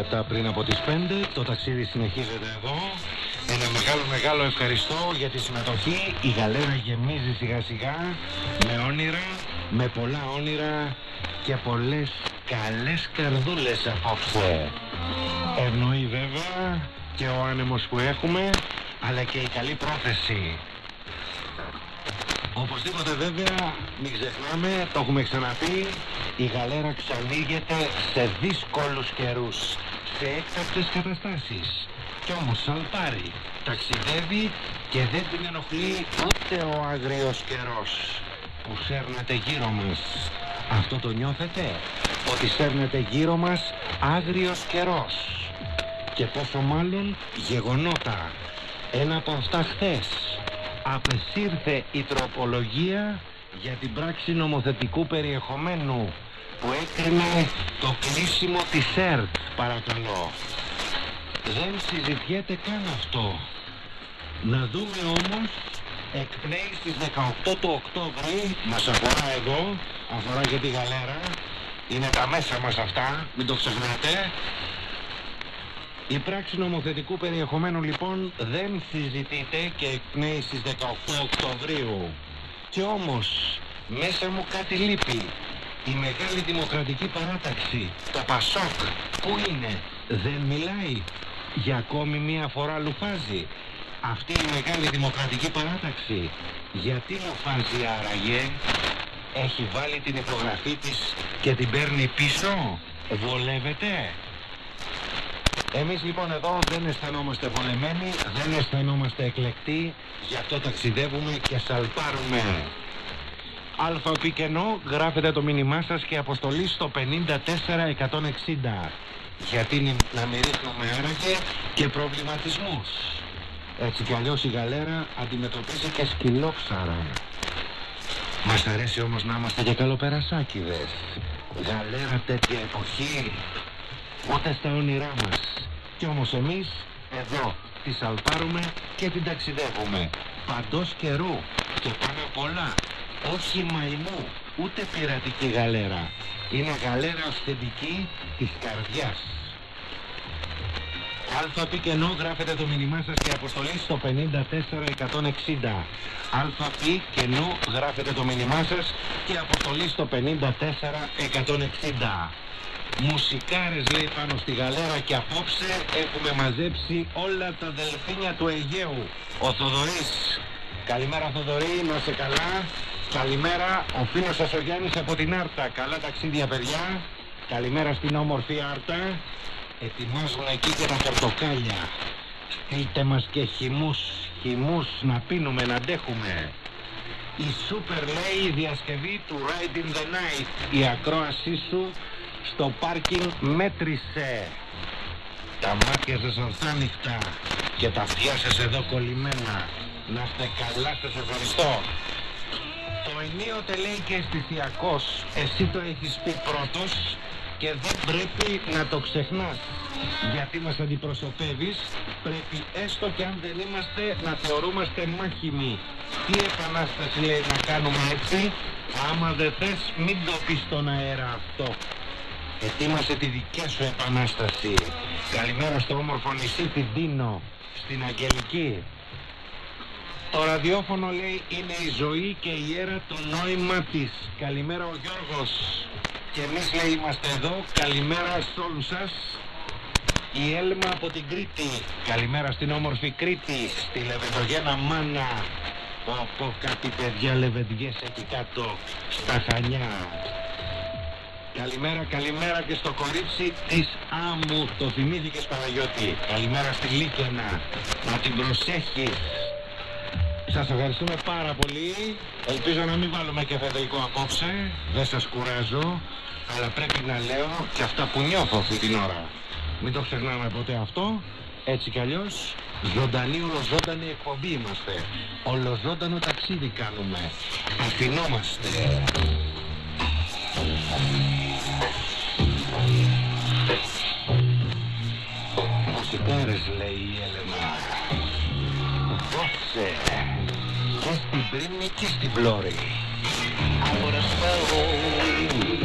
λεπτά πριν από τις 5. Το ταξίδι συνεχίζεται εδώ. Ένα μεγάλο μεγάλο ευχαριστώ για τη συμμετοχή. Η γαλέρα γεμίζει σιγά σιγά με όνειρα, με πολλά όνειρα και πολλές καλές καρδούλες απόψε. Ευνοεί βέβαια και ο άνεμος που έχουμε, αλλά και η καλή πρόθεση. Οπωσδήποτε βέβαια, μην ξεχνάμε, το έχουμε ξαναπεί, η γαλέρα ξανοίγεται σε δύσκολους καιρούς, σε έκτακτες καταστάσεις. Κι όμως σαλπάρει, ταξιδεύει και δεν την ενοχλεί ούτε ο αγρίος καιρός που σέρνεται γύρω μας. Αυτό το νιώθετε, ότι σέρνεται γύρω μας άγριος καιρός. Και πόσο μάλλον γεγονότα. Ένα από αυτά χθες απεσύρθε η τροπολογία για την πράξη νομοθετικού περιεχομένου που έκρινε το κλείσιμο της ΕΡΤ παρακαλώ. Δεν συζητιέται καν αυτό. Να δούμε όμως εκπνέει στις 18 του Οκτώβρη, μας αφορά εδώ, αφορά και τη γαλέρα, είναι τα μέσα μας αυτά, μην το ξεχνάτε. Η πράξη νομοθετικού περιεχομένου λοιπόν δεν συζητείται και εκπνέει στις 18 Οκτωβρίου. Και όμως μέσα μου κάτι λείπει. Η μεγάλη δημοκρατική παράταξη, το ΠΑΣΟΚ, πού είναι, δεν μιλάει, για ακόμη μία φορά λουφάζει. Αυτή η μεγάλη δημοκρατική παράταξη, γιατί λουφάζει άραγε, έχει βάλει την υπογραφή της και την παίρνει πίσω, βολεύεται. Εμείς λοιπόν εδώ δεν αισθανόμαστε βολεμένοι, δεν αισθανόμαστε εκλεκτοί, γι' αυτό ταξιδεύουμε και σαλπάρουμε. Αλφα κενό, γράφετε το μήνυμά σας και αποστολή στο 54160. Γιατί να μην ρίχνουμε άραγε και προβληματισμούς. Έτσι κι αλλιώς η γαλέρα αντιμετωπίζει και σκυλόψαρα. Μας αρέσει όμως να είμαστε και καλοπερασάκιδες. Γαλέρα τέτοια εποχή, ούτε στα όνειρά μας. Κι όμως εμείς εδώ τη σαλπάρουμε και την ταξιδεύουμε. Παντός καιρού και πάνω απ' όλα όχι μαϊμού, ούτε πειρατική γαλέρα. Είναι γαλέρα αυθεντική της καρδιάς. Αλφα πι κενό γράφετε το μήνυμά σας και αποστολή στο 54160. Αλφα πι κενό γράφετε το μήνυμά σας και αποστολή στο 54160. Μουσικάρες λέει πάνω στη γαλέρα και απόψε έχουμε μαζέψει όλα τα δελφίνια του Αιγαίου. Ο Θοδωρής. Καλημέρα Θοδωρή, να σε καλά. Καλημέρα ο φίλος σας ο Γιάννης από την Άρτα. Καλά ταξίδια παιδιά. Καλημέρα στην όμορφη Άρτα. Ετοιμάζουν εκεί και τα πορτοκάλια. Στείλτε μας και χυμούς, χυμούς να πίνουμε, να αντέχουμε. Η Super λέει η διασκευή του Ride in the Night. Η ακρόασή σου στο πάρκινγκ μέτρησε. Τα μάτια σας ορθάνυχτα και τα αυτιά σας εδώ κολλημένα. Να είστε καλά, σας ευχαριστώ. Το ενίοτε λέει και αισθησιακός. Εσύ το έχεις πει πρώτος και δεν πρέπει να το ξεχνάς. Γιατί μας αντιπροσωπεύεις, πρέπει έστω και αν δεν είμαστε να θεωρούμαστε μάχημοι. Τι επανάσταση λέει να κάνουμε έτσι, άμα δεν θες μην το πεις στον αέρα αυτό. Ετοίμασε τη δικιά σου επανάσταση. Καλημέρα στο όμορφο νησί την Τίνο, στην Αγγελική. Το ραδιόφωνο λέει είναι η ζωή και η αίρα το νόημα της. Καλημέρα ο Γιώργος. Και εμείς λέει είμαστε εδώ. Καλημέρα σε όλους σας. Η Έλμα από την Κρήτη. Καλημέρα στην όμορφη Κρήτη. Στη Λεβεντογένα Μάνα. Πω κάτι παιδιά λεβεντιές εκεί κάτω στα Χανιά. Καλημέρα, καλημέρα και στο κορίτσι της Άμμου. Το θυμήθηκες Παναγιώτη. Καλημέρα στη Λίκαινα. Να την προσέχεις. Σας ευχαριστούμε πάρα πολύ. Ελπίζω να μην βάλουμε και φεδρικό απόψε. Δεν σας κουράζω. Αλλά πρέπει να λέω και αυτά που νιώθω αυτή την ώρα. Μην το ξεχνάμε ποτέ αυτό. Έτσι κι αλλιώς ζωντανή ολοζώντανη εκπομπή είμαστε. Ολοζώντανο ταξίδι κάνουμε. Αφινόμαστε. Μουσικάρες λέει η Έλενα. Δώσε και στην πρίμη και στην πλώρη. Ahora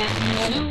Hani, memnunum.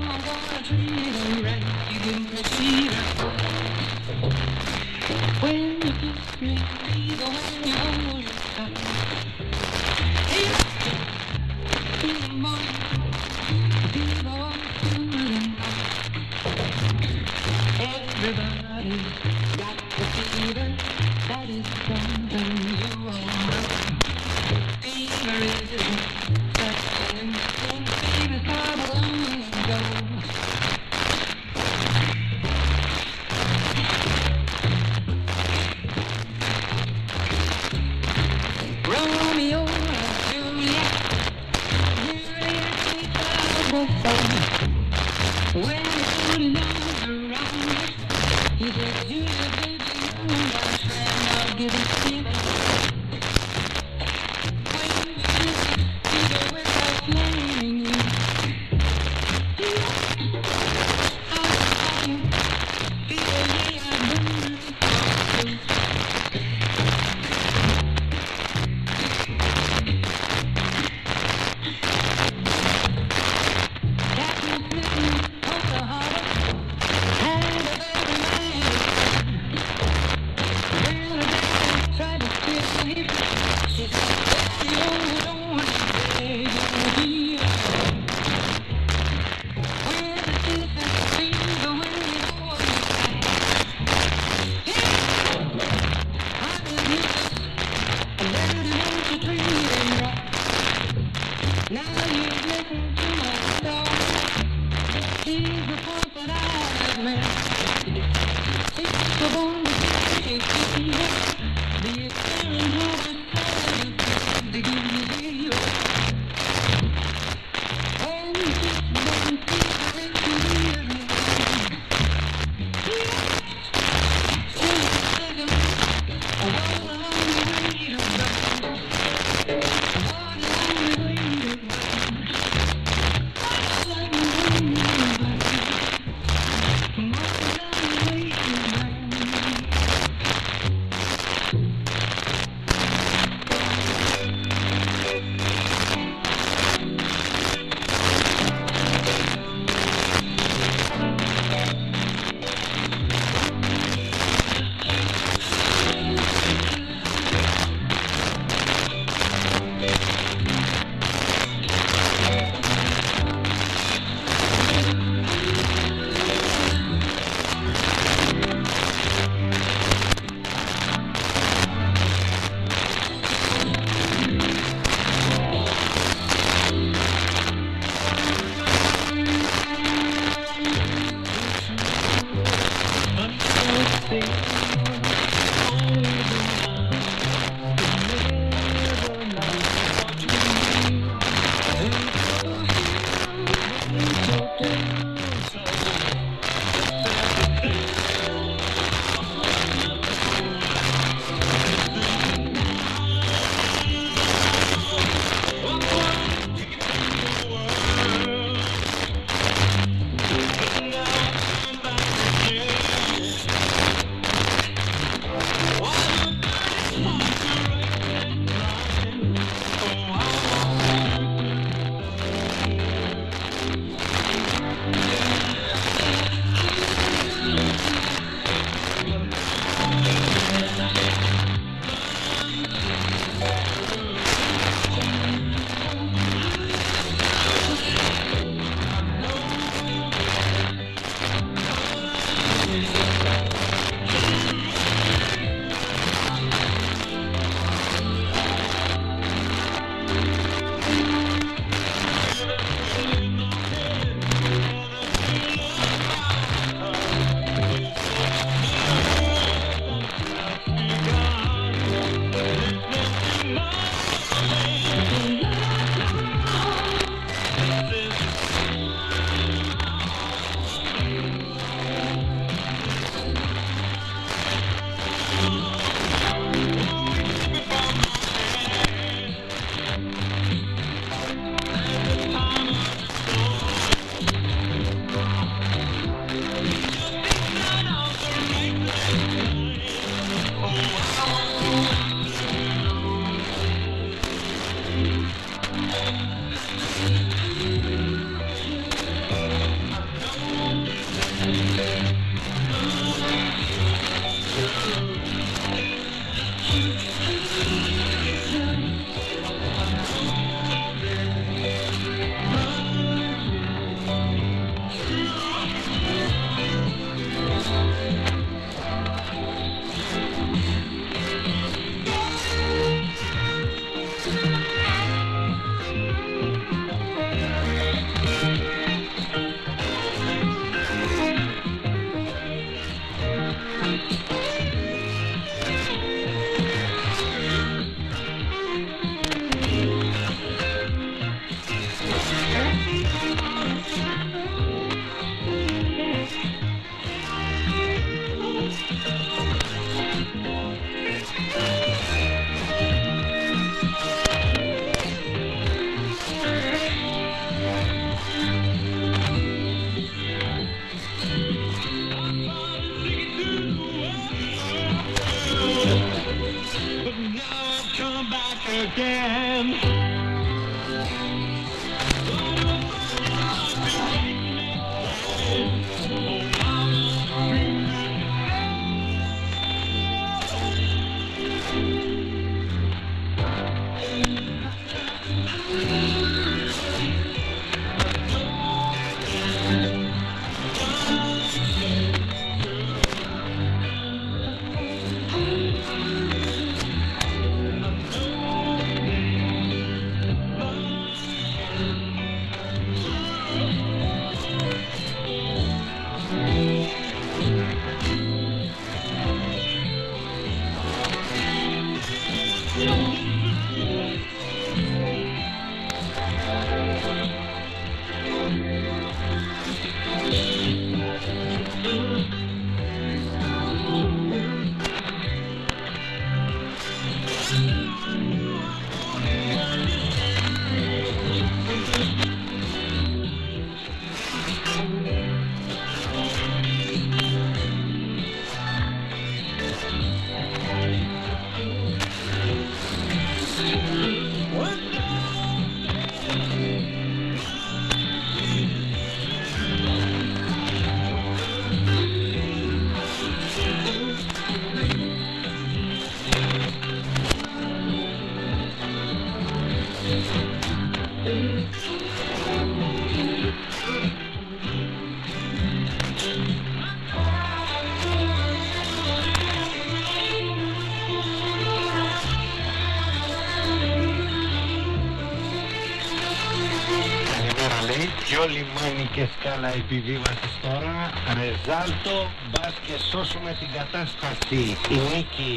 Και σκάλα επιβίβασης τώρα. Ρεζάλτο, μπας και σώσουμε την κατάσταση. Η Νίκη.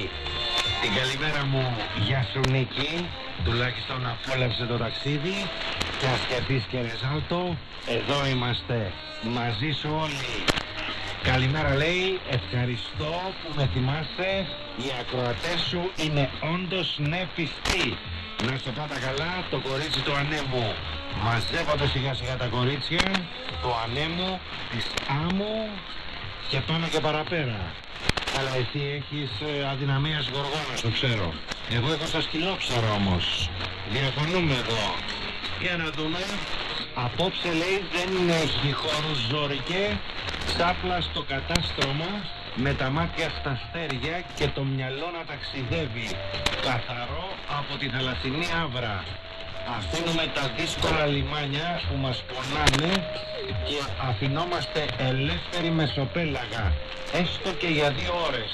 Την καλημέρα μου, γεια σου Νίκη. Τουλάχιστον απόλαυσε το ταξίδι. Και ασκεπής και Ρεζάλτο. Εδώ είμαστε. Μαζί σου όλοι. Καλημέρα λέει, ευχαριστώ που με θυμάστε. Οι ακροατές σου είναι όντως ναι πιστοί. Να σε πάτα καλά, το κορίτσι του ανέμου. Μαζεύονται σιγά σιγά τα κορίτσια, το ανέμου, της άμμου και πάμε και παραπέρα. Αλλά εσύ έχεις ε, αδυναμίας γοργόνας, το ξέρω. Εγώ έχω στα σκυλόψαρα όμως. Διαφωνούμε εδώ. Για να δούμε. Απόψε λέει δεν έχει χώρους ζόρικε, ξάπλα στο κατάστρωμα, με τα μάτια στα αστέρια και το μυαλό να ταξιδεύει. Καθαρό από τη θαλασσινή άβρα. Αφήνουμε τα δύσκολα λιμάνια που μας πονάνε και αφινόμαστε ελεύθεροι μεσοπέλαγα, έστω και για δύο ώρες.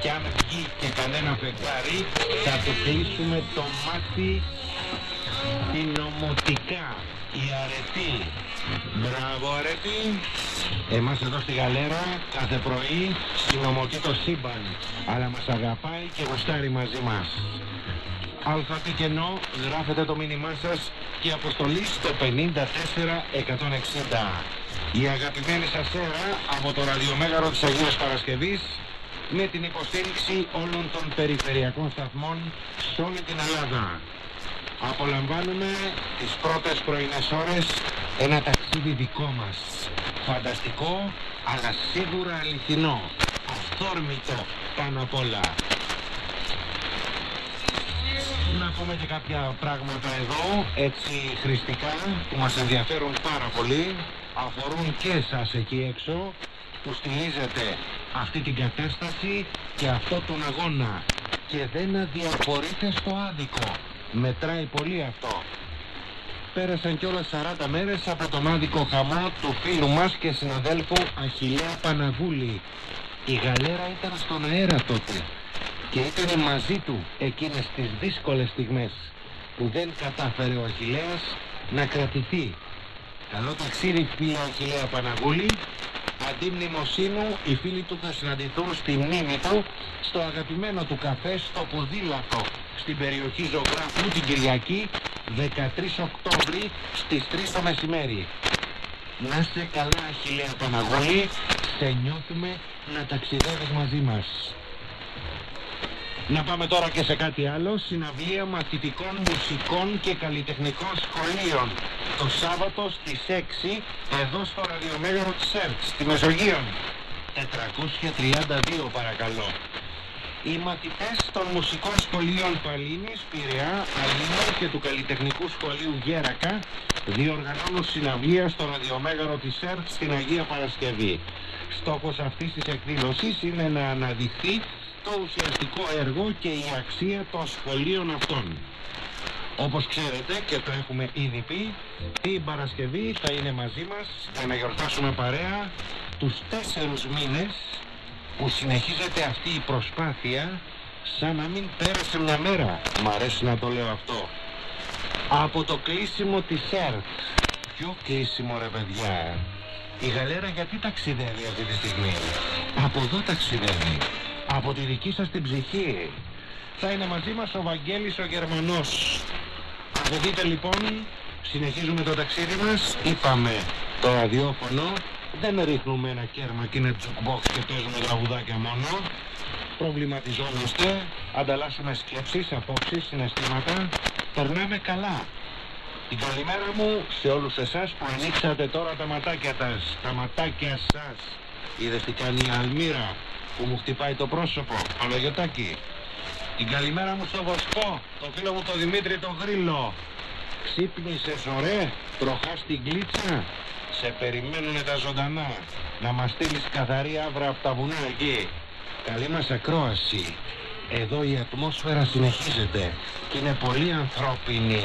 Και αν βγει και κανένα φεγγάρι, θα του κλείσουμε το μάτι συνωμοτικά. Η αρετή. Μπράβο αρετή. Εμάς εδώ στη γαλέρα κάθε πρωί συνομωτεί το σύμπαν. Αλλά μας αγαπάει και γουστάρει μαζί μας. Αλφα κενό, γράφετε το μήνυμά σας και αποστολή στο 54160. Η αγαπημένη σας σέρα από το ραδιομέγαρο της Αγίας Παρασκευής με την υποστήριξη όλων των περιφερειακών σταθμών σε όλη την Ελλάδα. Απολαμβάνουμε τις πρώτες πρωινές ώρες ένα ταξίδι δικό μας. Φανταστικό, αλλά σίγουρα αληθινό. Αυθόρμητο πάνω απ' όλα. Να πούμε και κάποια πράγματα εδώ, έτσι χρηστικά, που μας ενδιαφέρουν πάρα πολύ. Αφορούν και εσάς εκεί έξω, που στηρίζετε αυτή την κατάσταση και αυτό τον αγώνα. Και δεν αδιαφορείτε στο άδικο. Μετράει πολύ αυτό. Πέρασαν κιόλας 40 μέρες από τον άδικο χαμό του φίλου μας και συναδέλφου Αχιλέα Παναγούλη. Η γαλέρα ήταν στον αέρα τότε και ήταν μαζί του εκείνες τις δύσκολες στιγμές που δεν κατάφερε ο Αχιλέας να κρατηθεί. Καλό ταξίδι φίλε Αχιλέα Παναγούλη. Αντί μνημοσύνου, οι φίλοι του θα συναντηθούν στη μνήμη του στο αγαπημένο του καφέ στο Ποδήλατο στην περιοχή Ζωγράφου την Κυριακή 13 Οκτώβρη στις 3 το μεσημέρι. Να είσαι καλά Αχιλέα Παναγούλη, σε νιώθουμε να ταξιδεύεις μαζί μας. Να πάμε τώρα και σε κάτι άλλο, συναυλία μαθητικών μουσικών και καλλιτεχνικών σχολείων. Το Σάββατο στις 6, εδώ στο ραδιομέγαρο της ΕΡΤ, στη Μεσογείο. 432 παρακαλώ. Οι μαθητές των μουσικών σχολείων Παλίνης, Πειραιά, Αλήνων και του καλλιτεχνικού σχολείου Γέρακα διοργανώνουν συναυλία στο ραδιομέγαρο της ΕΡΤ στην Αγία Παρασκευή. Στόχος αυτής της εκδήλωσης είναι να αναδειχθεί το ουσιαστικό έργο και η αξία των σχολείων αυτών. Όπως ξέρετε και το έχουμε ήδη πει, την Παρασκευή θα είναι μαζί μας για να γιορτάσουμε παρέα τους τέσσερους μήνες που συνεχίζεται αυτή η προσπάθεια σαν να μην πέρασε μια μέρα. Μ' αρέσει να το λέω αυτό. Από το κλείσιμο της ΕΡΤ. Ποιο κλείσιμο ρε παιδιά. Η γαλέρα γιατί ταξιδεύει αυτή τη στιγμή; Από εδώ ταξιδεύει. Από τη δική σας την ψυχή. Θα είναι μαζί μας ο Βαγγέλης ο Γερμανός. Από δείτε λοιπόν, συνεχίζουμε το ταξίδι μας. Είπαμε το ραδιόφωνο. Δεν ρίχνουμε ένα κέρμα και ένα jukebox και παίζουμε τραγουδάκια μόνο. Προβληματιζόμαστε, ανταλλάσσουμε σκέψεις, απόψεις, συναισθήματα. Περνάμε καλά. Την καλημέρα μου σε όλους εσάς που ανοίξατε τώρα τα ματάκια σας. Τα ματάκια σας. Είδες τι κάνει η Αλμύρα που μου χτυπάει το πρόσωπο. Παναγιωτάκη. Την καλημέρα μου στο Βοσκό. Το φίλο μου το Δημήτρη το Γρήλο. Ξύπνησες ωραία, τροχάς την κλίτσα. Σε περιμένουνε τα ζωντανά. Να μας στείλεις καθαρή άβρα από τα βουνά εκεί. Καλή μας ακρόαση. Εδώ η ατμόσφαιρα συνεχίζεται και είναι πολύ ανθρώπινη.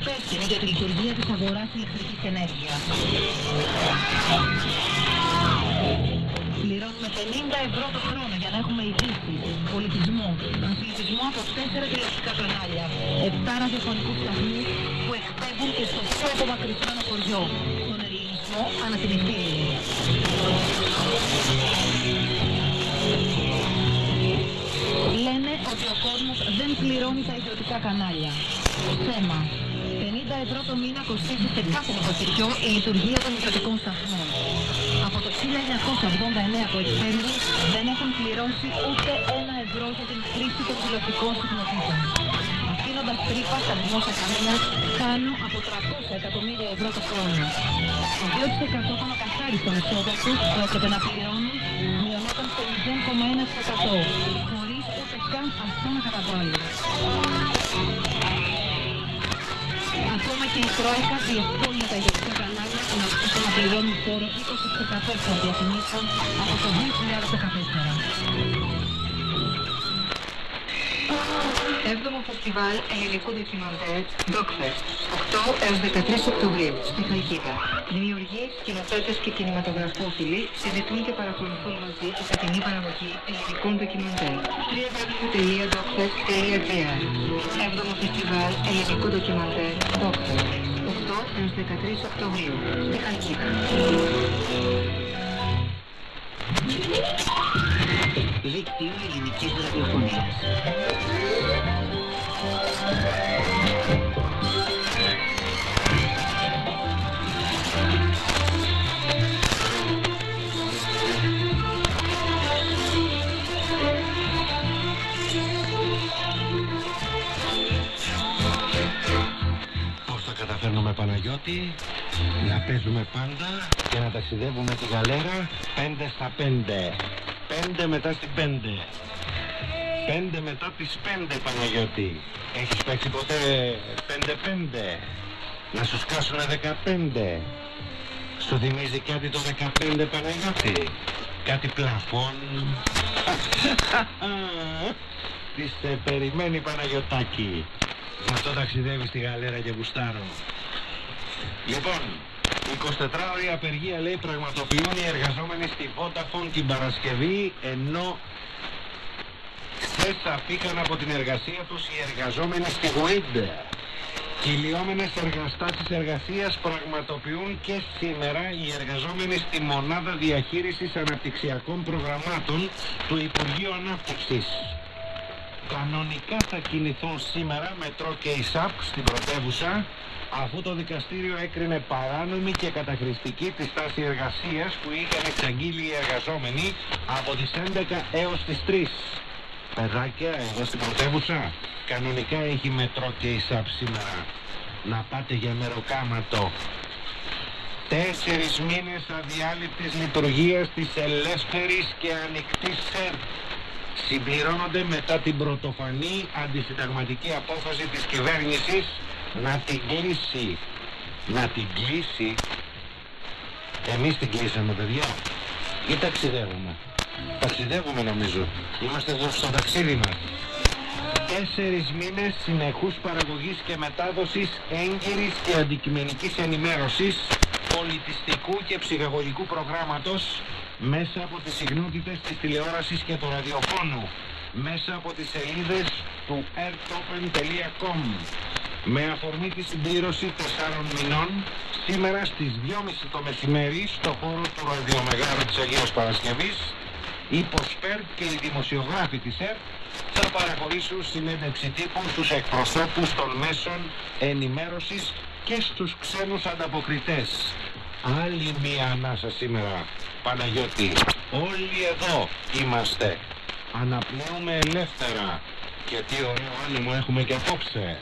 υπεύθυνη για τη λειτουργία της αγοράς ηλεκτρικής ενέργειας. Πληρώνουμε 50 ευρώ το χρόνο για να έχουμε ειδήσεις, πολιτισμό, αθλητισμό από 4 τηλεοπτικά κανάλια, 7 ραδιοφωνικούς σταθμούς που εκπέμπουν και στο πιο απομακρυσμένο χωριό, τον ελληνισμό ανατιμητήριο. Λένε ότι ο κόσμος δεν πληρώνει τα ιδιωτικά κανάλια. Θέμα. 50 ευρώ το μήνα κοστίζει σε κάθε νοικοκυριό η λειτουργία των ιδιωτικών σταθμών. Από το 1989 που εκπέμπει δεν έχουν πληρώσει ούτε ένα ευρώ για την χρήση των τηλεοπτικών συχνοτήτων. Αφήνοντας τρύπα στα δημόσια κανάλια πάνω από 300 εκατομμύρια ευρώ το χρόνο. Το 2% των ακαθάριστων εισόδων τους πρόκειται να πληρώνουν μειωνόταν στο 0,1% χωρίς ούτε καν αυτό να καταβάλει. Η Τρόικα διευκόλυνε τα ιδιωτικά κανάλια να αρχίσουν να πληρώνουν φόρο 20% στα διαφημίσεων από το 2014. Έβδομο Φεστιβάλ Ελληνικού Ντοκιμαντέρ Dogfest 8 έως 13 Οκτωβρίου στη Χαλκίδα. Δημιουργοί, σκηνοθέτες και κινηματογραφόφιλοι συζητούν και παρακολουθούν μαζί τη φετινή παραγωγή ελληνικών ντοκιμαντέρ. www.dogfest.gr Έβδομο Φεστιβάλ Ελληνικού Ντοκιμαντέρ Dogfest 8 έως 13 Οκτωβρίου στη Χαλκίδα. Δίκτυο ελληνικής ραδιοφωνίας. Θα καταφέρνουμε Παναγιώτη να παίζουμε πάντα και να ταξιδεύουμε τη γαλέρα 5 στα 5. 5 μετά στην 5. 5 μετά τις 5 Παναγιώτη. Έχεις παίξει ποτέ 5-5. Να σου σκάσουνε 15. Σου θυμίζει κάτι το 15 Παναγιώτη; Κάτι πλαφόν. Τι σε περιμένει Παναγιωτάκη. Γι' αυτό ταξιδεύεις στη γαλέρα και γουστάρω. Λοιπόν, 24ωρη απεργία λέει πραγματοποιούν οι εργαζόμενοι στη Vodafone την Παρασκευή ενώ χθες αφήκαν από την εργασία τους οι εργαζόμενοι στη WIND. Κυλιόμενες εργαστάσεις εργασίας πραγματοποιούν και σήμερα οι εργαζόμενοι στη Μονάδα Διαχείρισης Αναπτυξιακών Προγραμμάτων του Υπουργείου Ανάπτυξης. Κανονικά θα κινηθούν σήμερα μετρό και ΙΣΑΠ στην πρωτεύουσα αφού το δικαστήριο έκρινε παράνομη και καταχρηστική τη στάση εργασίας που είχαν εξαγγείλει οι εργαζόμενοι από τις 11 έως τις 3. Παιδάκια, εδώ στην πρωτεύουσα, κανονικά έχει μετρό και ΙΣΑΠ σήμερα. Να πάτε για μεροκάματο. Τέσσερις μήνες αδιάλειπτης λειτουργίας της ελεύθερης και ανοιχτής ΣΕΡ συμπληρώνονται μετά την πρωτοφανή αντισυνταγματική απόφαση της κυβέρνησης να την κλείσει. Να την κλείσει. Εμείς την κλείσαμε παιδιά. Ή ταξιδεύουμε. Ταξιδεύουμε νομίζω. Είμαστε εδώ στο ταξίδι μας. Τέσσερις μήνες συνεχούς παραγωγής και μετάδοσης έγκυρης και αντικειμενικής ενημέρωσης πολιτιστικού και ψυχαγωγικού προγράμματος μέσα από τις συγνότητες της τηλεόρασης και του ραδιοφώνου μέσα από τις σελίδες του airtopen.com με αφορμή τη συμπλήρωση τεσσάρων μηνών σήμερα στις 2.30 το μεσημέρι στο χώρο του ραδιομεγάρου της Αγίας Παρασκευής η Ποσπέρ και οι δημοσιογράφοι της ΕΡΤ θα παραχωρήσουν συνέντευξη τύπου στους εκπροσώπους των μέσων ενημέρωσης και στους ξένους ανταποκριτές. Άλλη μία ανάσα σήμερα, Παναγιώτη. Όλοι εδώ είμαστε. Αναπνέουμε ελεύθερα. Και τι ωραίο άνεμο έχουμε και απόψε.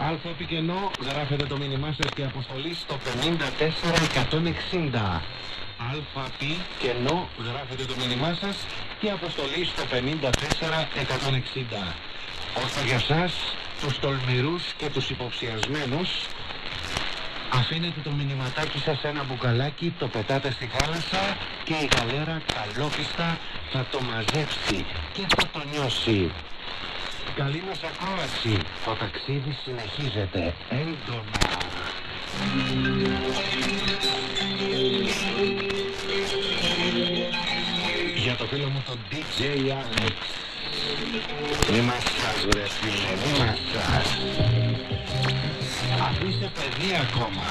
Αλφα πικενό, γράφετε το μήνυμά σας και αποστολή στο 54160. Αλφα πι κενό, γράφετε το μήνυμά σας και αποστολή στο 54160. Όσο για σας, τους τολμηρούς και τους υποψιασμένους, αφήνετε το μηνυματάκι σας σε ένα μπουκαλάκι, το πετάτε στη θάλασσα και η γαλέρα καλόπιστα θα το μαζέψει και θα το νιώσει. Καλή μας ακόμαση. Το ταξίδι συνεχίζεται έντονα. Για το φίλο μου τον DJ Alex. Μη μας σας βρε φίλε, μη μας σας. Αφήστε παιδί ακόμα.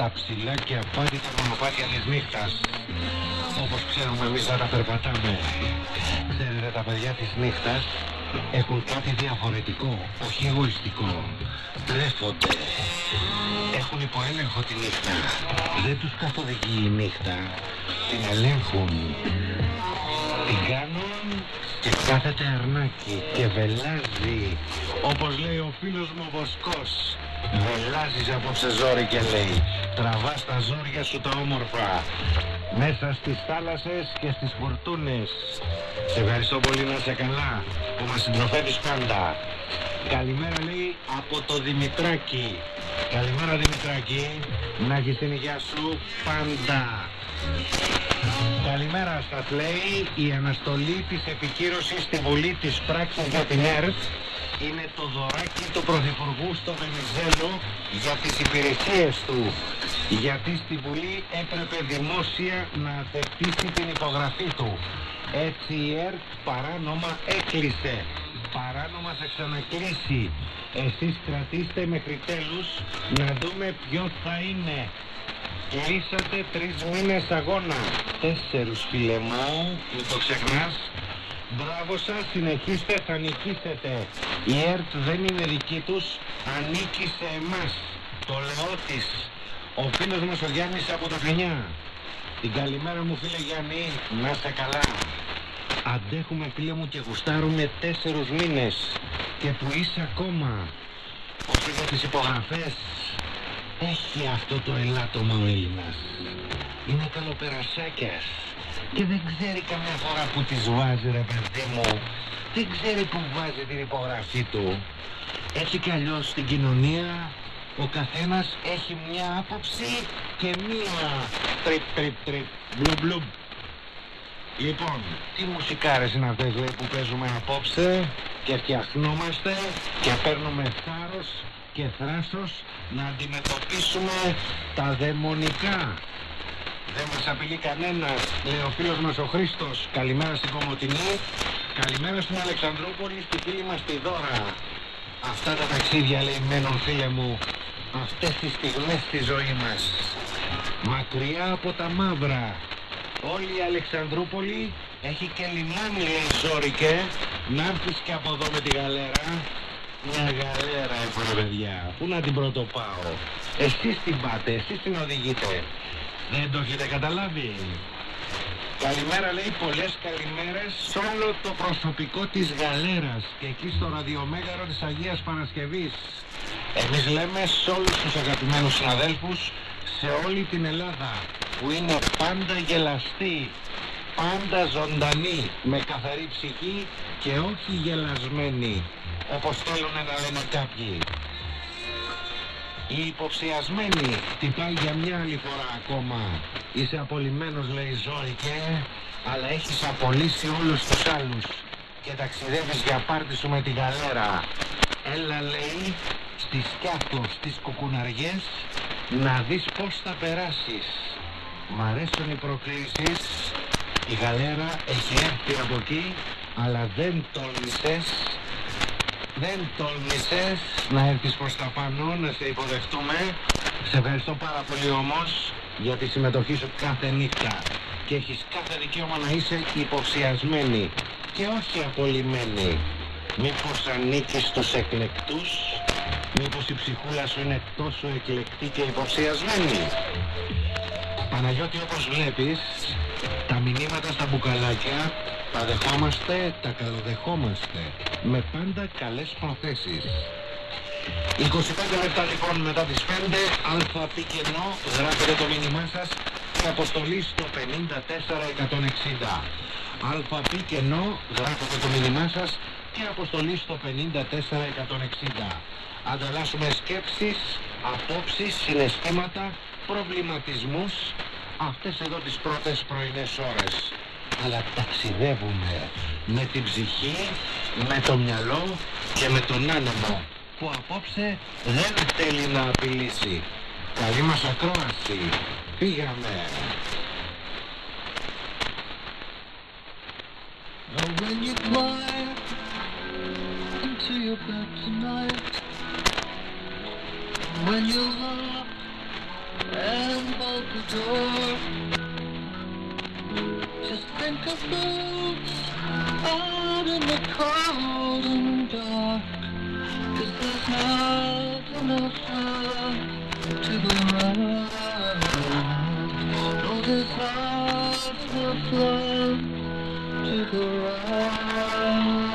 Συνεχίζεται στα ψηλά και απάντητα μονοπάτια της νύχτας. Όπως ξέρουμε εμείς να τα περπατάμε. Ξέρετε τα παιδιά της νύχτας έχουν κάτι διαφορετικό, όχι εγωιστικό. Τρέφονται. Έχουν υποέλεγχο τη νύχτα. Δεν τους καθοδηγεί η νύχτα. Την ελέγχουν. Την κάνουν και κάθεται αρνάκι και βελάζει. Όπως λέει ο φίλος μου ο Βοσκός. Βελάζεις απόψε ζόρι και λέει Τραβάς τα ζόρια σου τα όμορφα. Μέσα στις θάλασσες και στις φουρτούνες. Σε ευχαριστώ πολύ να είσαι καλά Που μας συντροφεύεις πάντα. Καλημέρα λέει από το Δημητράκη. Καλημέρα Δημητράκη. Να έχεις την υγεία σου πάντα. Καλημέρα σας λέει η αναστολή της επικύρωσης στη Βουλή της πράξης για την ΕΡΤ είναι το δωράκι του Πρωθυπουργού στο Βενιζέλο για τις υπηρεσίες του. Γιατί στη Βουλή έπρεπε δημόσια να αθετήσει την υπογραφή του. Έτσι η ΕΡΤ παράνομα έκλεισε. Παράνομα θα ξανακλείσει. Εσείς κρατήστε μέχρι τέλους να δούμε ποιο θα είναι. Κλείσατε τρεις μήνες αγώνα. Τέσσερους φίλε μου, μην το ξεχνάς. Μπράβο σας, συνεχίστε, θα νικήσετε. Η ΕΡΤ δεν είναι δική τους, ανήκει σε εμάς. Το λαό της. Ο φίλος μας ο Γιάννης από τα Φενιά. Την καλημέρα μου φίλε Γιάννη, να είσαι καλά. Αντέχουμε φίλε μου και γουστάρουμε τέσσερους μήνες. Και που είσαι ακόμα. Όσο για τις υπογραφές, έχει αυτό το ελάττωμα ο Έλληνας. Είναι καλοπερασάκιας και δεν ξέρει καμιά φορά που τις βάζει ρε παιδί μου. Δεν ξέρει που βάζει την υπογραφή του. Έτσι κι αλλιώς στην κοινωνία ο καθένας έχει μια άποψη και μια τρυπ τρυπ τρυπ μπλουμ μπλουμ. Λοιπόν, τι μουσικάρες είναι αυτές λέει, που παίζουμε απόψε και φτιαχνόμαστε και παίρνουμε θάρρος και θράσος να αντιμετωπίσουμε τα δαιμονικά. Δεν μας απειλεί κανένας, λέει ο φίλος μας ο Χρήστος. Καλημέρα στην Κομωτινή, καλημέρα στην Αλεξανδρούπολη, στη φίλη μας τη Δώρα. Αυτά τα ταξίδια λέει μένουν φίλε μου, αυτές τις στιγμές στη ζωής μας. Μακριά από τα μαύρα. Όλη η Αλεξανδρούπολη έχει και λιμάνι λέει ζόρικε, να έρθεις και από εδώ με τη γαλέρα. Μια γαλέρα έφερε παιδιά, πού να την πρωτοπάω; Εσείς την πάτε, εσείς την οδηγείτε. Δεν το έχετε καταλάβει. Καλημέρα λέει πολλές καλημέρες σε όλο το προσωπικό της γαλέρας και εκεί στο ραδιομέγαρο της Αγίας Παρασκευής. Εμείς λέμε σε όλους τους αγαπημένους συναδέλφους σε όλη την Ελλάδα που είναι πάντα γελαστοί, πάντα ζωντανοί, με καθαρή ψυχή και όχι γελασμένοι, όπως θέλουν να λένε κάποιοι. Οι υποψιασμένοι χτυπάει για μια άλλη φορά ακόμα. Είσαι απολυμμένος λέει Ζόρικε, αλλά έχεις απολύσει όλους τους άλλους και ταξιδεύεις για πάρτι σου με τη γαλέρα. Έλα λέει στις Κιάτο, στις κουκουναριές να δεις πως θα περάσεις. Μ' αρέσουν οι προκλήσεις, η γαλέρα έχει έρθει από εκεί, αλλά δεν τόλμησες δεν τόλμησες να έρθεις προς τα πάνω, να σε υποδεχτούμε. Σε ευχαριστώ πάρα πολύ όμως για τη συμμετοχή σου κάθε νύχτα. Και έχεις κάθε δικαίωμα να είσαι υποψιασμένη και όχι απολυμμένη. Μήπως ανήκεις στους εκλεκτούς, μήπως η ψυχούλα σου είναι τόσο εκλεκτή και υποψιασμένη; Παναγιώτη όπως βλέπεις, τα μηνύματα στα μπουκαλάκια τα δεχόμαστε, τα καλοδεχόμαστε. Με πάντα καλές προθέσεις. 25 λεπτά λοιπόν μετά τις 5, αλφα κενό, γράφετε το μήνυμά σας και αποστολή στο 54160. Αλφα κενό, γράφετε το μήνυμά σας και αποστολή στο 54160. Ανταλλάσσουμε σκέψεις, απόψεις, συναισθήματα, προβληματισμούς αυτές εδώ τις πρώτες πρωινές ώρες αλλά ταξιδεύουμε με την ψυχή, με το μυαλό και με τον άνεμο που απόψε δεν θέλει να απειλήσει. Καλή μας ακρόαση. Πήγαμε. Now when you climb into your bed tonight When you lock and bolt the door, just think of those out in the cold and dark. Cause there's not enough love to go round. No, there's not enough love to go round.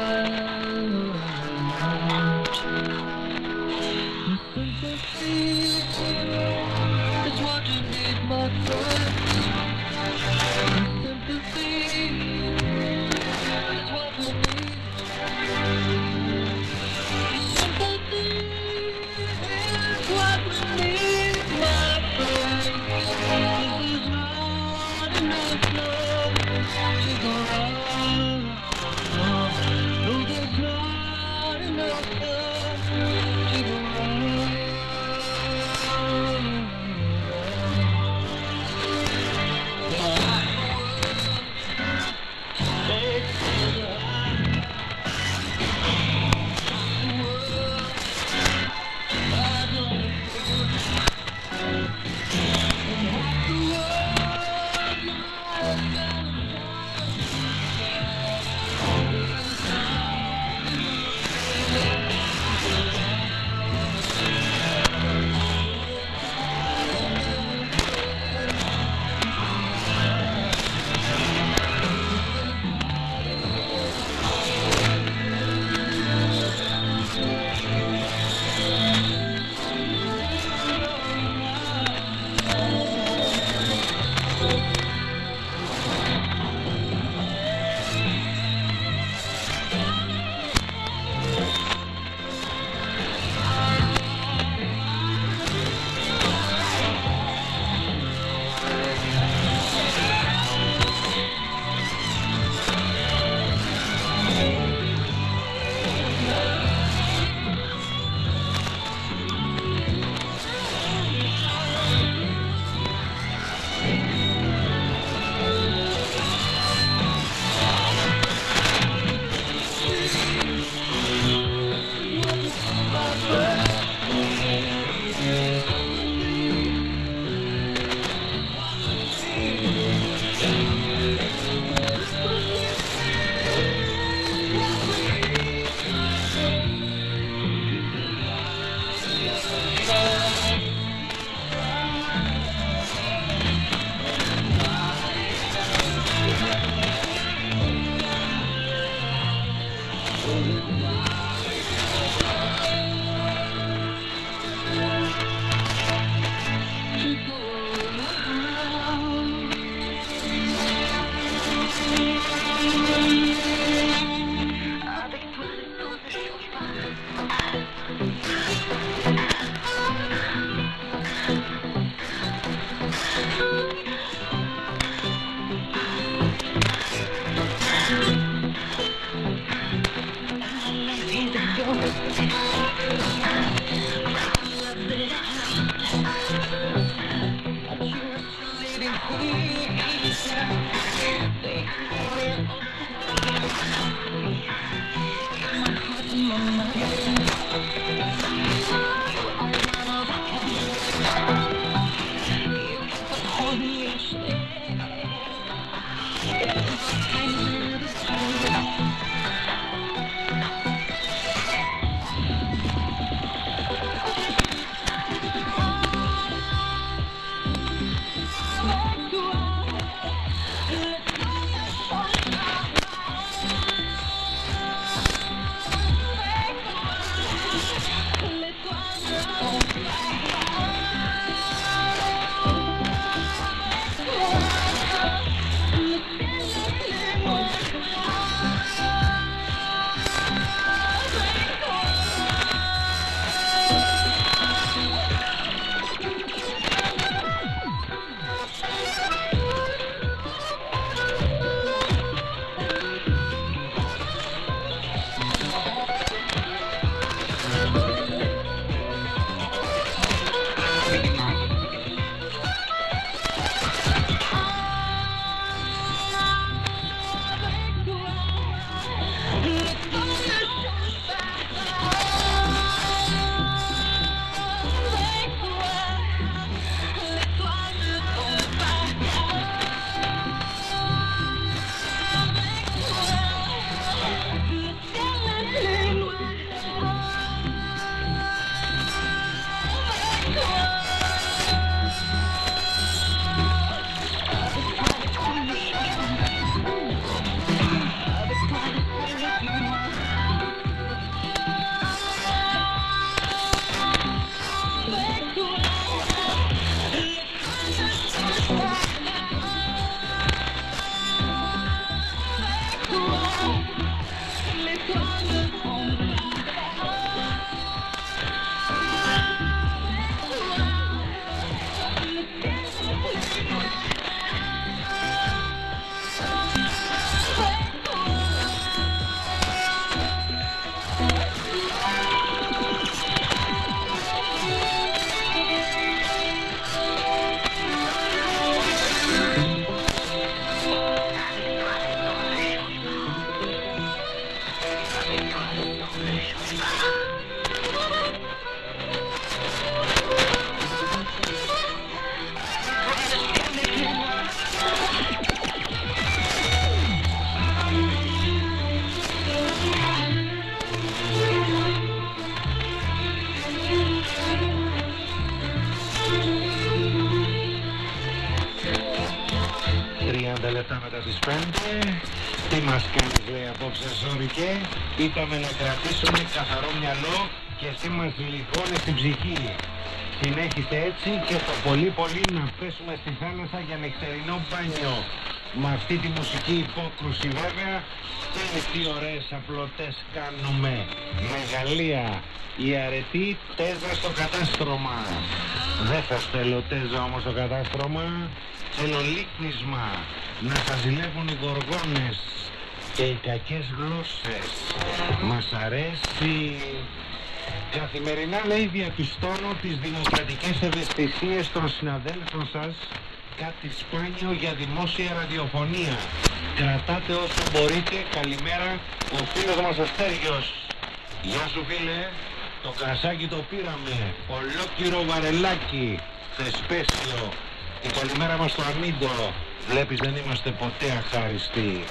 Λιγώνεις την ψυχή. Συνέχισε έτσι και το πολύ πολύ να πέσουμε στη θάλασσα για νυχτερινό μπάνιο. Με αυτή τη μουσική υπόκρουση βέβαια Ξέρεις τι ωραίες απλωτές κάνουμε. Μεγαλεία. Η αρετή τέζα στο κατάστρωμα. Δεν σας θέλω τέζα όμως στο κατάστρωμα. Θέλω λίκνισμα Να σας ζηλεύουν οι γοργόνες Και οι κακές γλώσσες. Μας αρέσει Καθημερινά λέει διαπιστώνω τις δημοκρατικές ευαισθησίες των συναδέλφων σας κάτι σπάνιο για δημόσια ραδιοφωνία. Κρατάτε όσο μπορείτε. Καλημέρα ο φίλος μας ο Στέργιος. Γεια σου φίλε. Το κρασάκι το πήραμε. Ολόκληρο βαρελάκι. Θεσπέσιο. Η καλημέρα μας στο Αμίντο. Βλέπεις δεν είμαστε ποτέ αχάριστοι.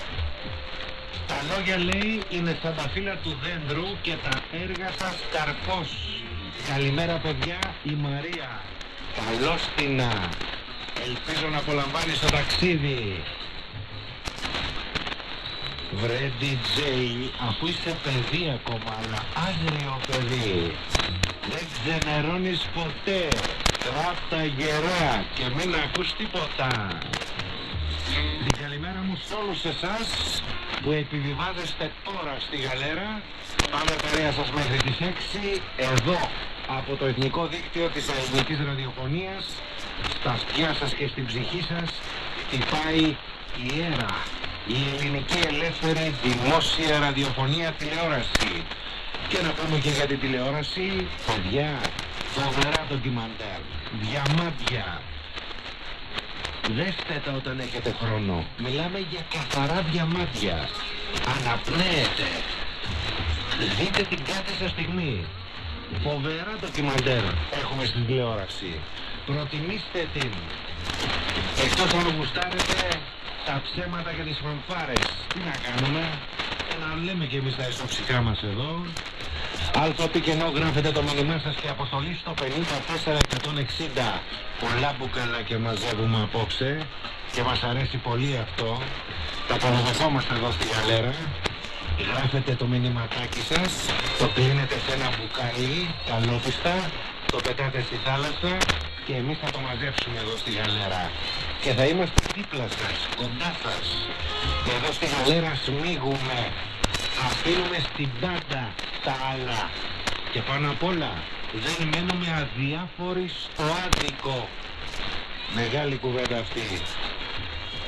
Τα λόγια λέει είναι σαν τα φύλλα του δέντρου και τα έργα σας καρπός. Καλημέρα παιδιά η Μαρία. Καλώς την Ελπίζω να απολαμβάνεις το ταξίδι. Βρε DJ, αφού είσαι παιδί ακόμα, αλλά άγριο παιδί. Δεν ξενερώνεις ποτέ. Γράφτα γερά και μην ακούς τίποτα. Την καλημέρα μου σε όλους εσάς που επιβιβάζεστε τώρα στη γαλέρα. Πάμε παρέα σας μέχρι τις 6 εδώ από το Εθνικό Δίκτυο της Ελληνικής Ραδιοφωνίας στα αυτιά σας και στην ψυχή σας χτυπάει η αίρα η ελληνική ελεύθερη δημόσια ραδιοφωνία τηλεόραση. Και να πούμε και για την τηλεόραση. Παιδιά φοβερά ντοκιμαντέρ διαμάντια Δέστε τα όταν έχετε χρόνο. Μιλάμε για καθαρά διαμάντια. Αναπνέετε. Δείτε την κάθε σας στιγμή. Φοβερά ντοκιμαντέρ έχουμε στην τηλεόραση. Προτιμήστε την. Εκτός αν γουστάρετε τα ψέματα και τις φανφάρες. Τι να κάνουμε; Να λέμε και εμείς τα ισοψυχά μας εδώ. Αλφα κενό γράφετε το μήνυμά σας και αποστολή στο 54160. Πολλά μπουκαλά και μαζεύουμε απόψε και μας αρέσει πολύ αυτό. Τα παραδεχόμαστε εδώ στη γαλέρα. Γράφετε το μηνυματάκι σας, το κλείνετε σε ένα μπουκάλι, καλόπιστα, το πετάτε στη θάλασσα και εμείς θα το μαζέψουμε εδώ στη γαλέρα. Και θα είμαστε δίπλα σας, κοντά σας. Και εδώ στη γαλέρα σμίγουμε, αφήνουμε στην πάντα τα άλλα. Και πάνω απ' όλα δεν μένουμε αδιάφοροι στο άδικο. Μεγάλη κουβέντα αυτή.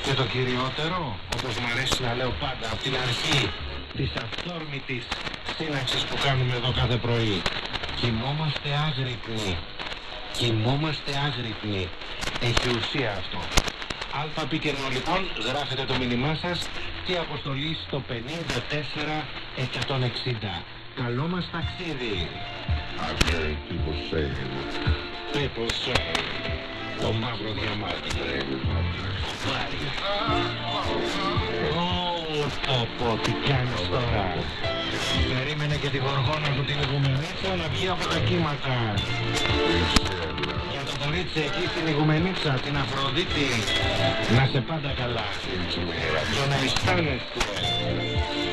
Και το κυριότερο, όπως μου αρέσει να λέω πάντα από την αρχή της αυθόρμητης σύναξης που κάνουμε εδώ κάθε πρωί. Κοιμόμαστε άγρυπνοι. Κοιμόμαστε άγρυπνοι. Έχει ουσία αυτό. Αλφα πικενό λοιπόν, γράφετε το μήνυμά σας και αποστολή στο 54160. Καλό μας ταξίδι. I've heard people say People say. Το μαύρο διαμάτι. Πάρει. Ω, πω πω, τι κάνεις τώρα. Περίμενε και τη γοργόνα του την Ιγουμενίτσα να βγει από τα κύματα. Για το κορίτσι εκεί στην Ιγουμενίτσα, την Αφροδίτη, να σε πάντα καλά. Και να αισθάνεσαι.